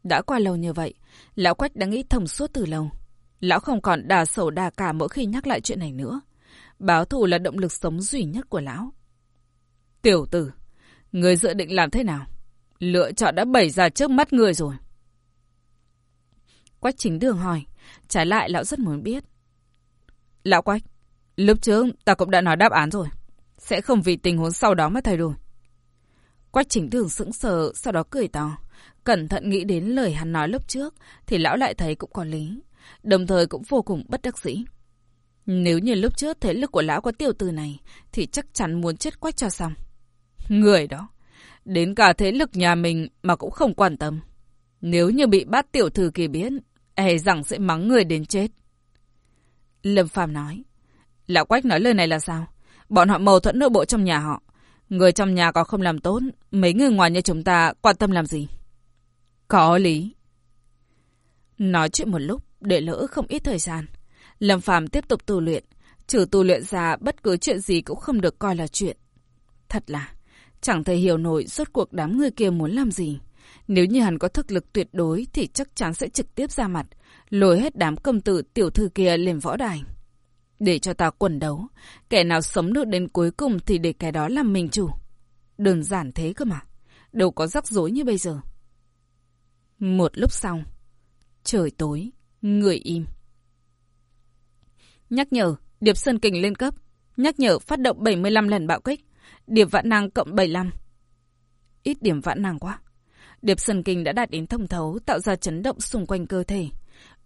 Đã qua lâu như vậy, Lão Quách đã nghĩ thông suốt từ lâu. Lão không còn đà sầu đà cả mỗi khi nhắc lại chuyện này nữa. Báo thù là động lực sống duy nhất của Lão. Tiểu tử, người dự định làm thế nào? Lựa chọn đã bày ra trước mắt người rồi. Quách chính đường hỏi. Trái lại lão rất muốn biết. Lão Quách, lúc trước ta cũng đã nói đáp án rồi. Sẽ không vì tình huống sau đó mà thay đổi. Quách chính thường sững sờ, sau đó cười to. Cẩn thận nghĩ đến lời hắn nói lúc trước, thì lão lại thấy cũng có lý. Đồng thời cũng vô cùng bất đắc dĩ. Nếu như lúc trước thế lực của lão có tiểu từ này, thì chắc chắn muốn chết quách cho xong. Người đó, đến cả thế lực nhà mình mà cũng không quan tâm. Nếu như bị bát tiểu thư kỳ biến, e rằng sẽ mắng người đến chết. Lâm Phàm nói. Lão Quách nói lời này là sao? Bọn họ mâu thuẫn nội bộ trong nhà họ. Người trong nhà có không làm tốt, mấy người ngoài như chúng ta quan tâm làm gì? Có lý. Nói chuyện một lúc, để lỡ không ít thời gian. Lâm Phàm tiếp tục tu luyện. Trừ tu luyện ra, bất cứ chuyện gì cũng không được coi là chuyện. Thật là, chẳng thể hiểu nổi suốt cuộc đám người kia muốn làm gì. Nếu như hắn có thực lực tuyệt đối thì chắc chắn sẽ trực tiếp ra mặt, lôi hết đám công tử tiểu thư kia lên võ đài. Để cho ta quần đấu, kẻ nào sống được đến cuối cùng thì để cái đó làm mình chủ. Đơn giản thế cơ mà, đâu có rắc rối như bây giờ. Một lúc sau, trời tối, người im. Nhắc nhở, Điệp Sơn Kình lên cấp. Nhắc nhở phát động 75 lần bạo kích. Điệp vạn năng cộng 75. Ít điểm vạn năng quá. Điệp Sơn Kình đã đạt đến thông thấu, tạo ra chấn động xung quanh cơ thể.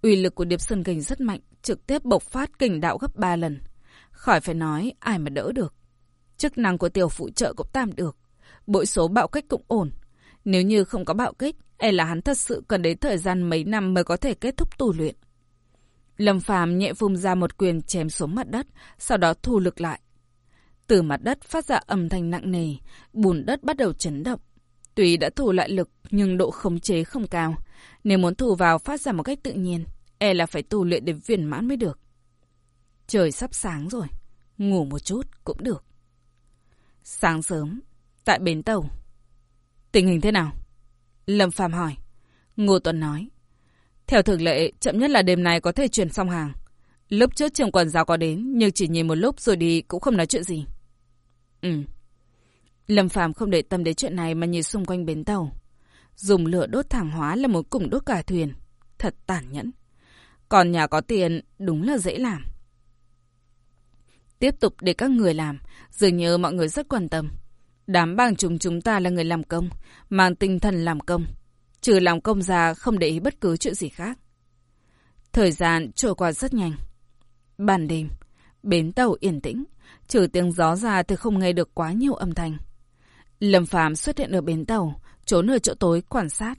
Uy lực của Điệp Sơn Kình rất mạnh, trực tiếp bộc phát kình đạo gấp 3 lần. Khỏi phải nói, ai mà đỡ được. Chức năng của tiểu phụ trợ cũng tam được. Bội số bạo kích cũng ổn. Nếu như không có bạo kích, e là hắn thật sự cần đến thời gian mấy năm mới có thể kết thúc tu luyện. Lâm Phàm nhẹ vùng ra một quyền chém xuống mặt đất, sau đó thu lực lại. Từ mặt đất phát ra âm thanh nặng nề, bùn đất bắt đầu chấn động. Tuy đã thủ lại lực, nhưng độ khống chế không cao. Nếu muốn thủ vào phát ra một cách tự nhiên, e là phải tu luyện đến viên mãn mới được. Trời sắp sáng rồi, ngủ một chút cũng được. Sáng sớm, tại bến tàu. Tình hình thế nào? Lâm Phàm hỏi. Ngô Tuấn nói. Theo thường lệ, chậm nhất là đêm nay có thể chuyển xong hàng. Lúc trước trường quần giáo có đến, nhưng chỉ nhìn một lúc rồi đi cũng không nói chuyện gì. Ừ. Lâm Phàm không để tâm đến chuyện này mà nhìn xung quanh bến tàu. Dùng lửa đốt thẳng hóa là một cùng đốt cả thuyền. Thật tàn nhẫn. Còn nhà có tiền đúng là dễ làm. Tiếp tục để các người làm, dường như mọi người rất quan tâm. Đám bang chúng chúng ta là người làm công, mang tinh thần làm công. Trừ làm công ra không để ý bất cứ chuyện gì khác. Thời gian trôi qua rất nhanh. Ban đêm, bến tàu yên tĩnh, trừ tiếng gió ra thì không nghe được quá nhiều âm thanh. Lâm Phàm xuất hiện ở bến tàu, trốn ở chỗ tối quan sát.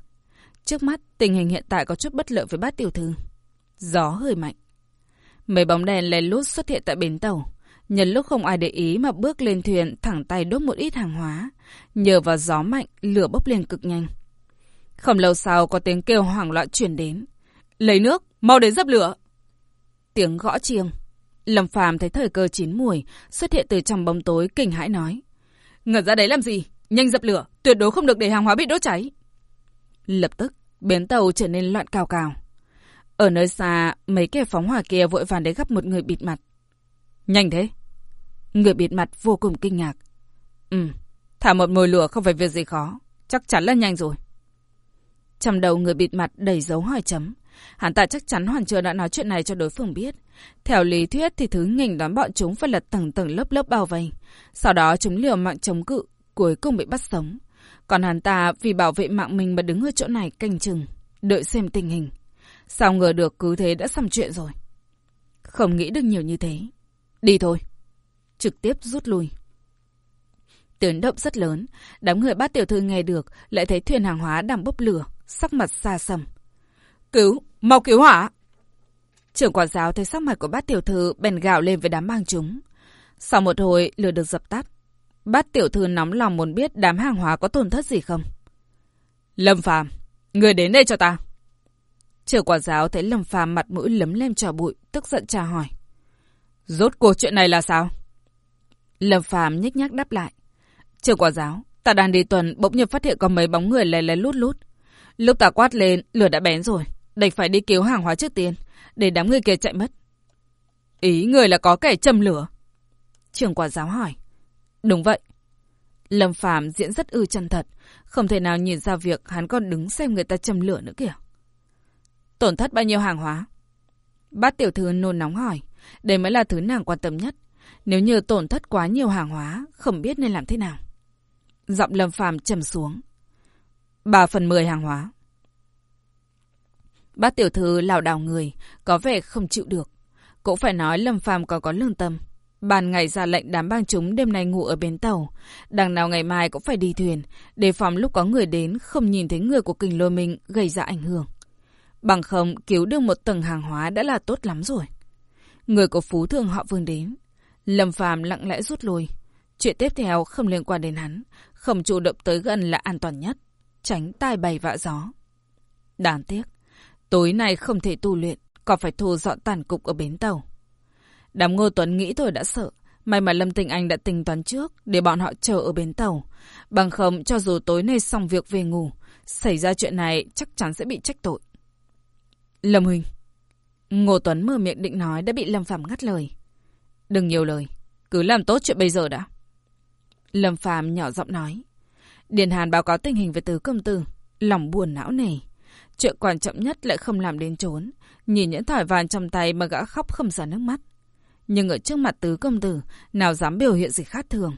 Trước mắt, tình hình hiện tại có chút bất lợi với bát tiểu thư. Gió hơi mạnh. Mấy bóng đèn lén lút xuất hiện tại bến tàu. Nhân lúc không ai để ý mà bước lên thuyền thẳng tay đốt một ít hàng hóa. Nhờ vào gió mạnh, lửa bốc lên cực nhanh. Không lâu sau có tiếng kêu hoảng loạn chuyển đến. Lấy nước, mau đến dập lửa. Tiếng gõ chiêng. Lâm Phàm thấy thời cơ chín mùi, xuất hiện từ trong bóng tối kinh hãi nói. Ngẩn ra đấy làm gì? Nhanh dập lửa, tuyệt đối không được để hàng hóa bị đốt cháy. Lập tức, bến tàu trở nên loạn cao cao Ở nơi xa, mấy kẻ phóng hỏa kia vội vàng để gặp một người bịt mặt. Nhanh thế. Người bịt mặt vô cùng kinh ngạc. Ừ, thả một mồi lửa không phải việc gì khó. Chắc chắn là nhanh rồi. Trong đầu người bịt mặt đầy dấu hỏi chấm. Hắn ta chắc chắn hoàn chưa đã nói chuyện này cho đối phương biết. Theo lý thuyết thì thứ nghình đón bọn chúng phải lật tầng tầng lớp lớp bao vây. Sau đó chúng liều mạng chống cự, cuối cùng bị bắt sống. Còn hắn ta vì bảo vệ mạng mình mà đứng ở chỗ này canh chừng, đợi xem tình hình. Sao ngờ được cứ thế đã xong chuyện rồi. Không nghĩ được nhiều như thế. Đi thôi. Trực tiếp rút lui. Tiếng động rất lớn, đám người bát tiểu thư nghe được, lại thấy thuyền hàng hóa đang bốc lửa, sắc mặt xa sầm. Cứu, mau cứu hỏa! Trưởng quản giáo thấy sắc mặt của bát tiểu thư bèn gạo lên với đám bang chúng. Sau một hồi, lửa được dập tắt. Bát tiểu thư nóng lòng muốn biết đám hàng hóa có tổn thất gì không. Lâm Phàm, người đến đây cho ta. Trưởng quản giáo thấy Lâm Phàm mặt mũi lấm lem trò bụi, tức giận trả hỏi. Rốt cuộc chuyện này là sao? Lâm Phàm nhếch nhác đáp lại. Trưởng quản giáo, ta đang đi tuần bỗng nhiên phát hiện có mấy bóng người lén lén lút lút. Lúc ta quát lên, lửa đã bén rồi. Đành phải đi cứu hàng hóa trước tiên, để đám người kia chạy mất. Ý người là có kẻ châm lửa. Trưởng quản giáo hỏi. Đúng vậy. Lâm Phàm diễn rất ư chân thật, không thể nào nhìn ra việc hắn còn đứng xem người ta châm lửa nữa kìa. Tổn thất bao nhiêu hàng hóa? Bát tiểu thư nôn nóng hỏi, đây mới là thứ nàng quan tâm nhất. Nếu như tổn thất quá nhiều hàng hóa, không biết nên làm thế nào. Giọng Lâm Phàm trầm xuống. Ba phần mười hàng hóa. Bát tiểu thư lảo đảo người, có vẻ không chịu được. Cũng phải nói Lâm Phàm có có lương tâm. Ban ngày ra lệnh đám bang chúng đêm nay ngủ ở bến tàu. Đằng nào ngày mai cũng phải đi thuyền. Đề phòng lúc có người đến, không nhìn thấy người của kình lôi mình gây ra ảnh hưởng. Bằng không, cứu được một tầng hàng hóa đã là tốt lắm rồi. Người của phú thường họ vương đến. Lâm Phàm lặng lẽ rút lui. Chuyện tiếp theo không liên quan đến hắn. Không chủ động tới gần là an toàn nhất. Tránh tai bày vạ gió. Đáng tiếc. Tối nay không thể tu luyện. Còn phải thu dọn tàn cục ở bến tàu. Đám Ngô Tuấn nghĩ tôi đã sợ. May mà Lâm Tình Anh đã tính toán trước để bọn họ chờ ở bến tàu. Bằng không, cho dù tối nay xong việc về ngủ, xảy ra chuyện này chắc chắn sẽ bị trách tội. Lâm Huỳnh. Ngô Tuấn mở miệng định nói đã bị Lâm Phạm ngắt lời. Đừng nhiều lời, cứ làm tốt chuyện bây giờ đã. Lâm Phạm nhỏ giọng nói. Điền Hàn báo cáo tình hình về tứ công tử, lòng buồn não nề. Chuyện quan trọng nhất lại không làm đến trốn, nhìn những thỏi vàng trong tay mà gã khóc không ra nước mắt. Nhưng ở trước mặt tứ công tử, nào dám biểu hiện gì khác thường.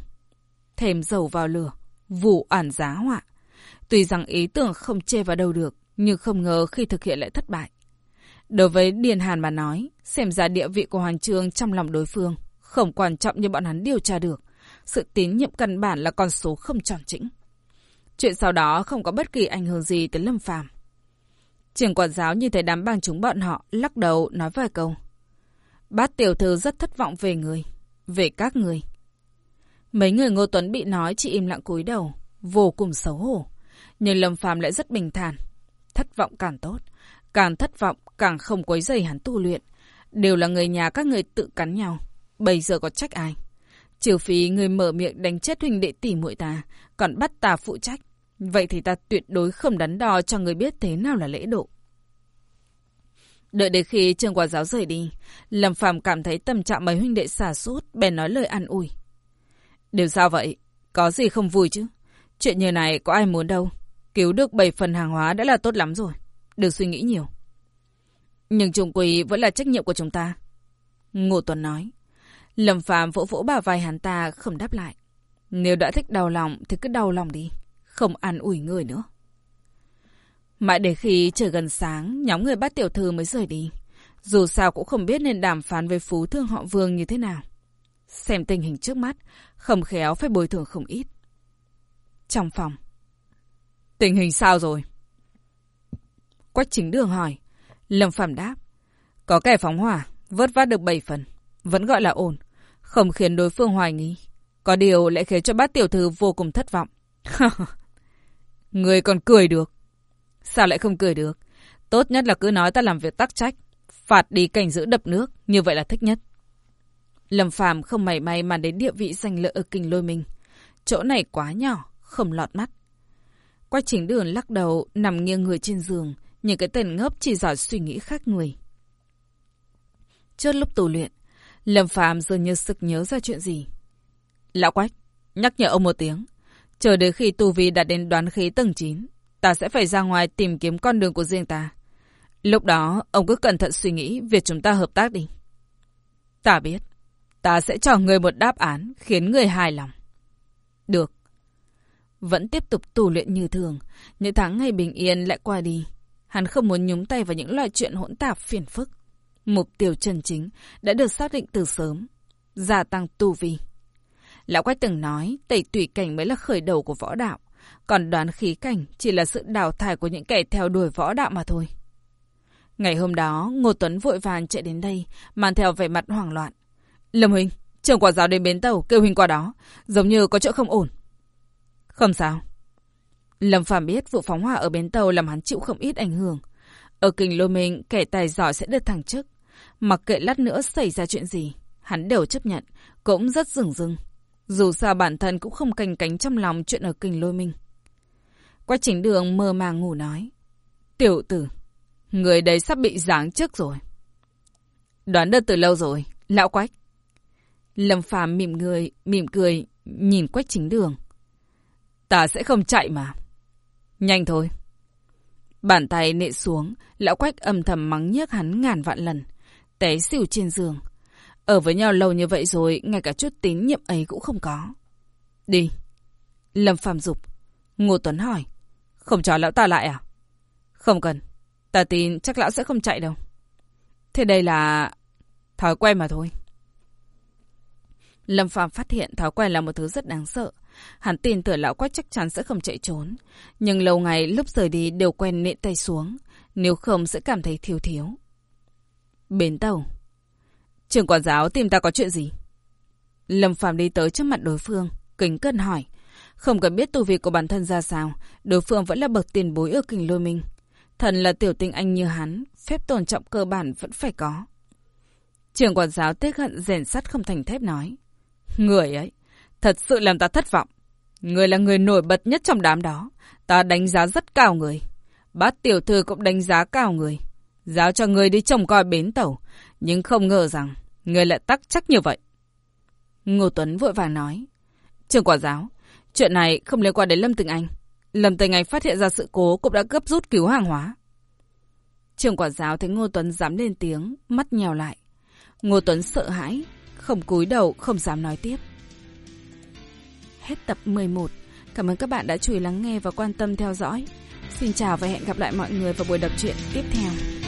Thêm dầu vào lửa, vụ ản giá họa. Tuy rằng ý tưởng không chê vào đâu được, nhưng không ngờ khi thực hiện lại thất bại. Đối với Điền Hàn mà nói, xem ra địa vị của Hoàng Trương trong lòng đối phương không quan trọng như bọn hắn điều tra được. Sự tín nhiệm căn bản là con số không tròn chỉnh. Chuyện sau đó không có bất kỳ ảnh hưởng gì tới Lâm Phàm. trưởng quản giáo nhìn thấy đám bang chúng bọn họ, lắc đầu nói vài câu. Bát tiểu thư rất thất vọng về người, về các người. Mấy người Ngô Tuấn bị nói chỉ im lặng cúi đầu, vô cùng xấu hổ. Nhưng Lâm Phàm lại rất bình thản. Thất vọng càng tốt, càng thất vọng càng không quấy rầy hắn tu luyện. Đều là người nhà các người tự cắn nhau. Bây giờ có trách ai? Trừ phí người mở miệng đánh chết huynh đệ tỷ muội ta, còn bắt ta phụ trách. Vậy thì ta tuyệt đối không đắn đo cho người biết thế nào là lễ độ. Đợi đến khi trường quả giáo rời đi, Lâm Phàm cảm thấy tâm trạng mấy huynh đệ xả sút, bèn nói lời an ủi. Điều sao vậy? Có gì không vui chứ? Chuyện như này có ai muốn đâu. Cứu được 7 phần hàng hóa đã là tốt lắm rồi. Đừng suy nghĩ nhiều. Nhưng trùng quỷ vẫn là trách nhiệm của chúng ta. Ngô Tuấn nói. Lâm Phạm vỗ vỗ bà vai hắn ta không đáp lại. Nếu đã thích đau lòng thì cứ đau lòng đi. Không an ủi người nữa. Mãi để khi trời gần sáng, nhóm người bắt tiểu thư mới rời đi. Dù sao cũng không biết nên đàm phán với phú thương họ vương như thế nào. Xem tình hình trước mắt, khẩm khéo phải bồi thường không ít. Trong phòng. Tình hình sao rồi? Quách chính đường hỏi. Lâm Phạm đáp. Có kẻ phóng hỏa, vớt vát được 7 phần. Vẫn gọi là ổn. Không khiến đối phương hoài nghi. Có điều lại khiến cho bát tiểu thư vô cùng thất vọng. Người còn cười được. Sao lại không cười được? Tốt nhất là cứ nói ta làm việc tắc trách. Phạt đi cảnh giữ đập nước. Như vậy là thích nhất. Lâm Phàm không mảy may mà đến địa vị danh lợi ở kinh lôi mình. Chỗ này quá nhỏ, không lọt mắt. Quách chính đường lắc đầu, nằm nghiêng người trên giường. Những cái tên ngốc chỉ giỏi suy nghĩ khác người. Trước lúc tu luyện, Lâm Phàm dường như sực nhớ ra chuyện gì. Lão Quách, nhắc nhở ông một tiếng. Chờ đến khi tu vi đạt đến đoán khí tầng 9, ta sẽ phải ra ngoài tìm kiếm con đường của riêng ta. Lúc đó, ông cứ cẩn thận suy nghĩ việc chúng ta hợp tác đi. Ta biết, ta sẽ cho người một đáp án khiến người hài lòng. Được. Vẫn tiếp tục tu luyện như thường, những tháng ngày bình yên lại qua đi. Hắn không muốn nhúng tay vào những loại chuyện hỗn tạp phiền phức. Mục tiêu chân chính đã được xác định từ sớm. Gia tăng tu vi. Lão Quách từng nói tẩy tủy cảnh mới là khởi đầu của võ đạo. Còn đoán khí cảnh chỉ là sự đào thải của những kẻ theo đuổi võ đạo mà thôi. Ngày hôm đó, Ngô Tuấn vội vàng chạy đến đây, mang theo vẻ mặt hoảng loạn. Lâm Huynh, trưởng quả giáo đến bến tàu kêu Huynh qua đó, giống như có chỗ không ổn. Không sao. Lâm Phàm biết vụ phóng hỏa ở bến tàu làm hắn chịu không ít ảnh hưởng. Ở kinh lôi mình, kẻ tài giỏi sẽ được thẳng chức. Mặc kệ lát nữa xảy ra chuyện gì, hắn đều chấp nhận, cũng rất rừng rưng. Dù sao bản thân cũng không canh cánh trong lòng chuyện ở kinh lôi minh. Quách chính đường mơ màng ngủ nói. Tiểu tử, người đấy sắp bị giáng trước rồi. Đoán được từ lâu rồi, lão quách. Lâm phàm mỉm người, mỉm cười, nhìn quách chính đường. Ta sẽ không chạy mà. Nhanh thôi. Bàn tay nệ xuống, lão quách âm thầm mắng nhiếc hắn ngàn vạn lần. Té xỉu trên giường. Ở với nhau lâu như vậy rồi, ngay cả chút tín nhiệm ấy cũng không có. Đi. Lâm Phạm dục. Ngô Tuấn hỏi. Không cho lão ta lại à? Không cần. Ta tin chắc lão sẽ không chạy đâu. Thế đây là... thói quen mà thôi. Lâm Phạm phát hiện thói quen là một thứ rất đáng sợ. Hắn tin tưởng lão quách chắc chắn sẽ không chạy trốn. Nhưng lâu ngày lúc rời đi đều quen nện tay xuống. Nếu không sẽ cảm thấy thiếu thiếu. Bến tàu. Trường quản giáo tìm ta có chuyện gì? Lâm phạm đi tới trước mặt đối phương, kính cân hỏi. Không cần biết tu vi của bản thân ra sao, đối phương vẫn là bậc tiền bối ở kình lôi minh. Thần là tiểu tinh anh như hắn, phép tôn trọng cơ bản vẫn phải có. Trường quản giáo tiếc hận rèn sắt không thành thép nói. Người ấy, thật sự làm ta thất vọng. Người là người nổi bật nhất trong đám đó. Ta đánh giá rất cao người. Bát tiểu thư cũng đánh giá cao người. Giáo cho người đi trông coi bến tàu. Nhưng không ngờ rằng người lại tắc chắc như vậy. Ngô Tuấn vội vàng nói. Trường quả giáo, chuyện này không liên quan đến Lâm Tình Anh. Lâm Tình Anh phát hiện ra sự cố cũng đã gấp rút cứu hàng hóa. Trường quả giáo thấy Ngô Tuấn dám lên tiếng, mắt nhèo lại. Ngô Tuấn sợ hãi, không cúi đầu, không dám nói tiếp. Hết tập 11. Cảm ơn các bạn đã chú ý lắng nghe và quan tâm theo dõi. Xin chào và hẹn gặp lại mọi người vào buổi đọc truyện tiếp theo.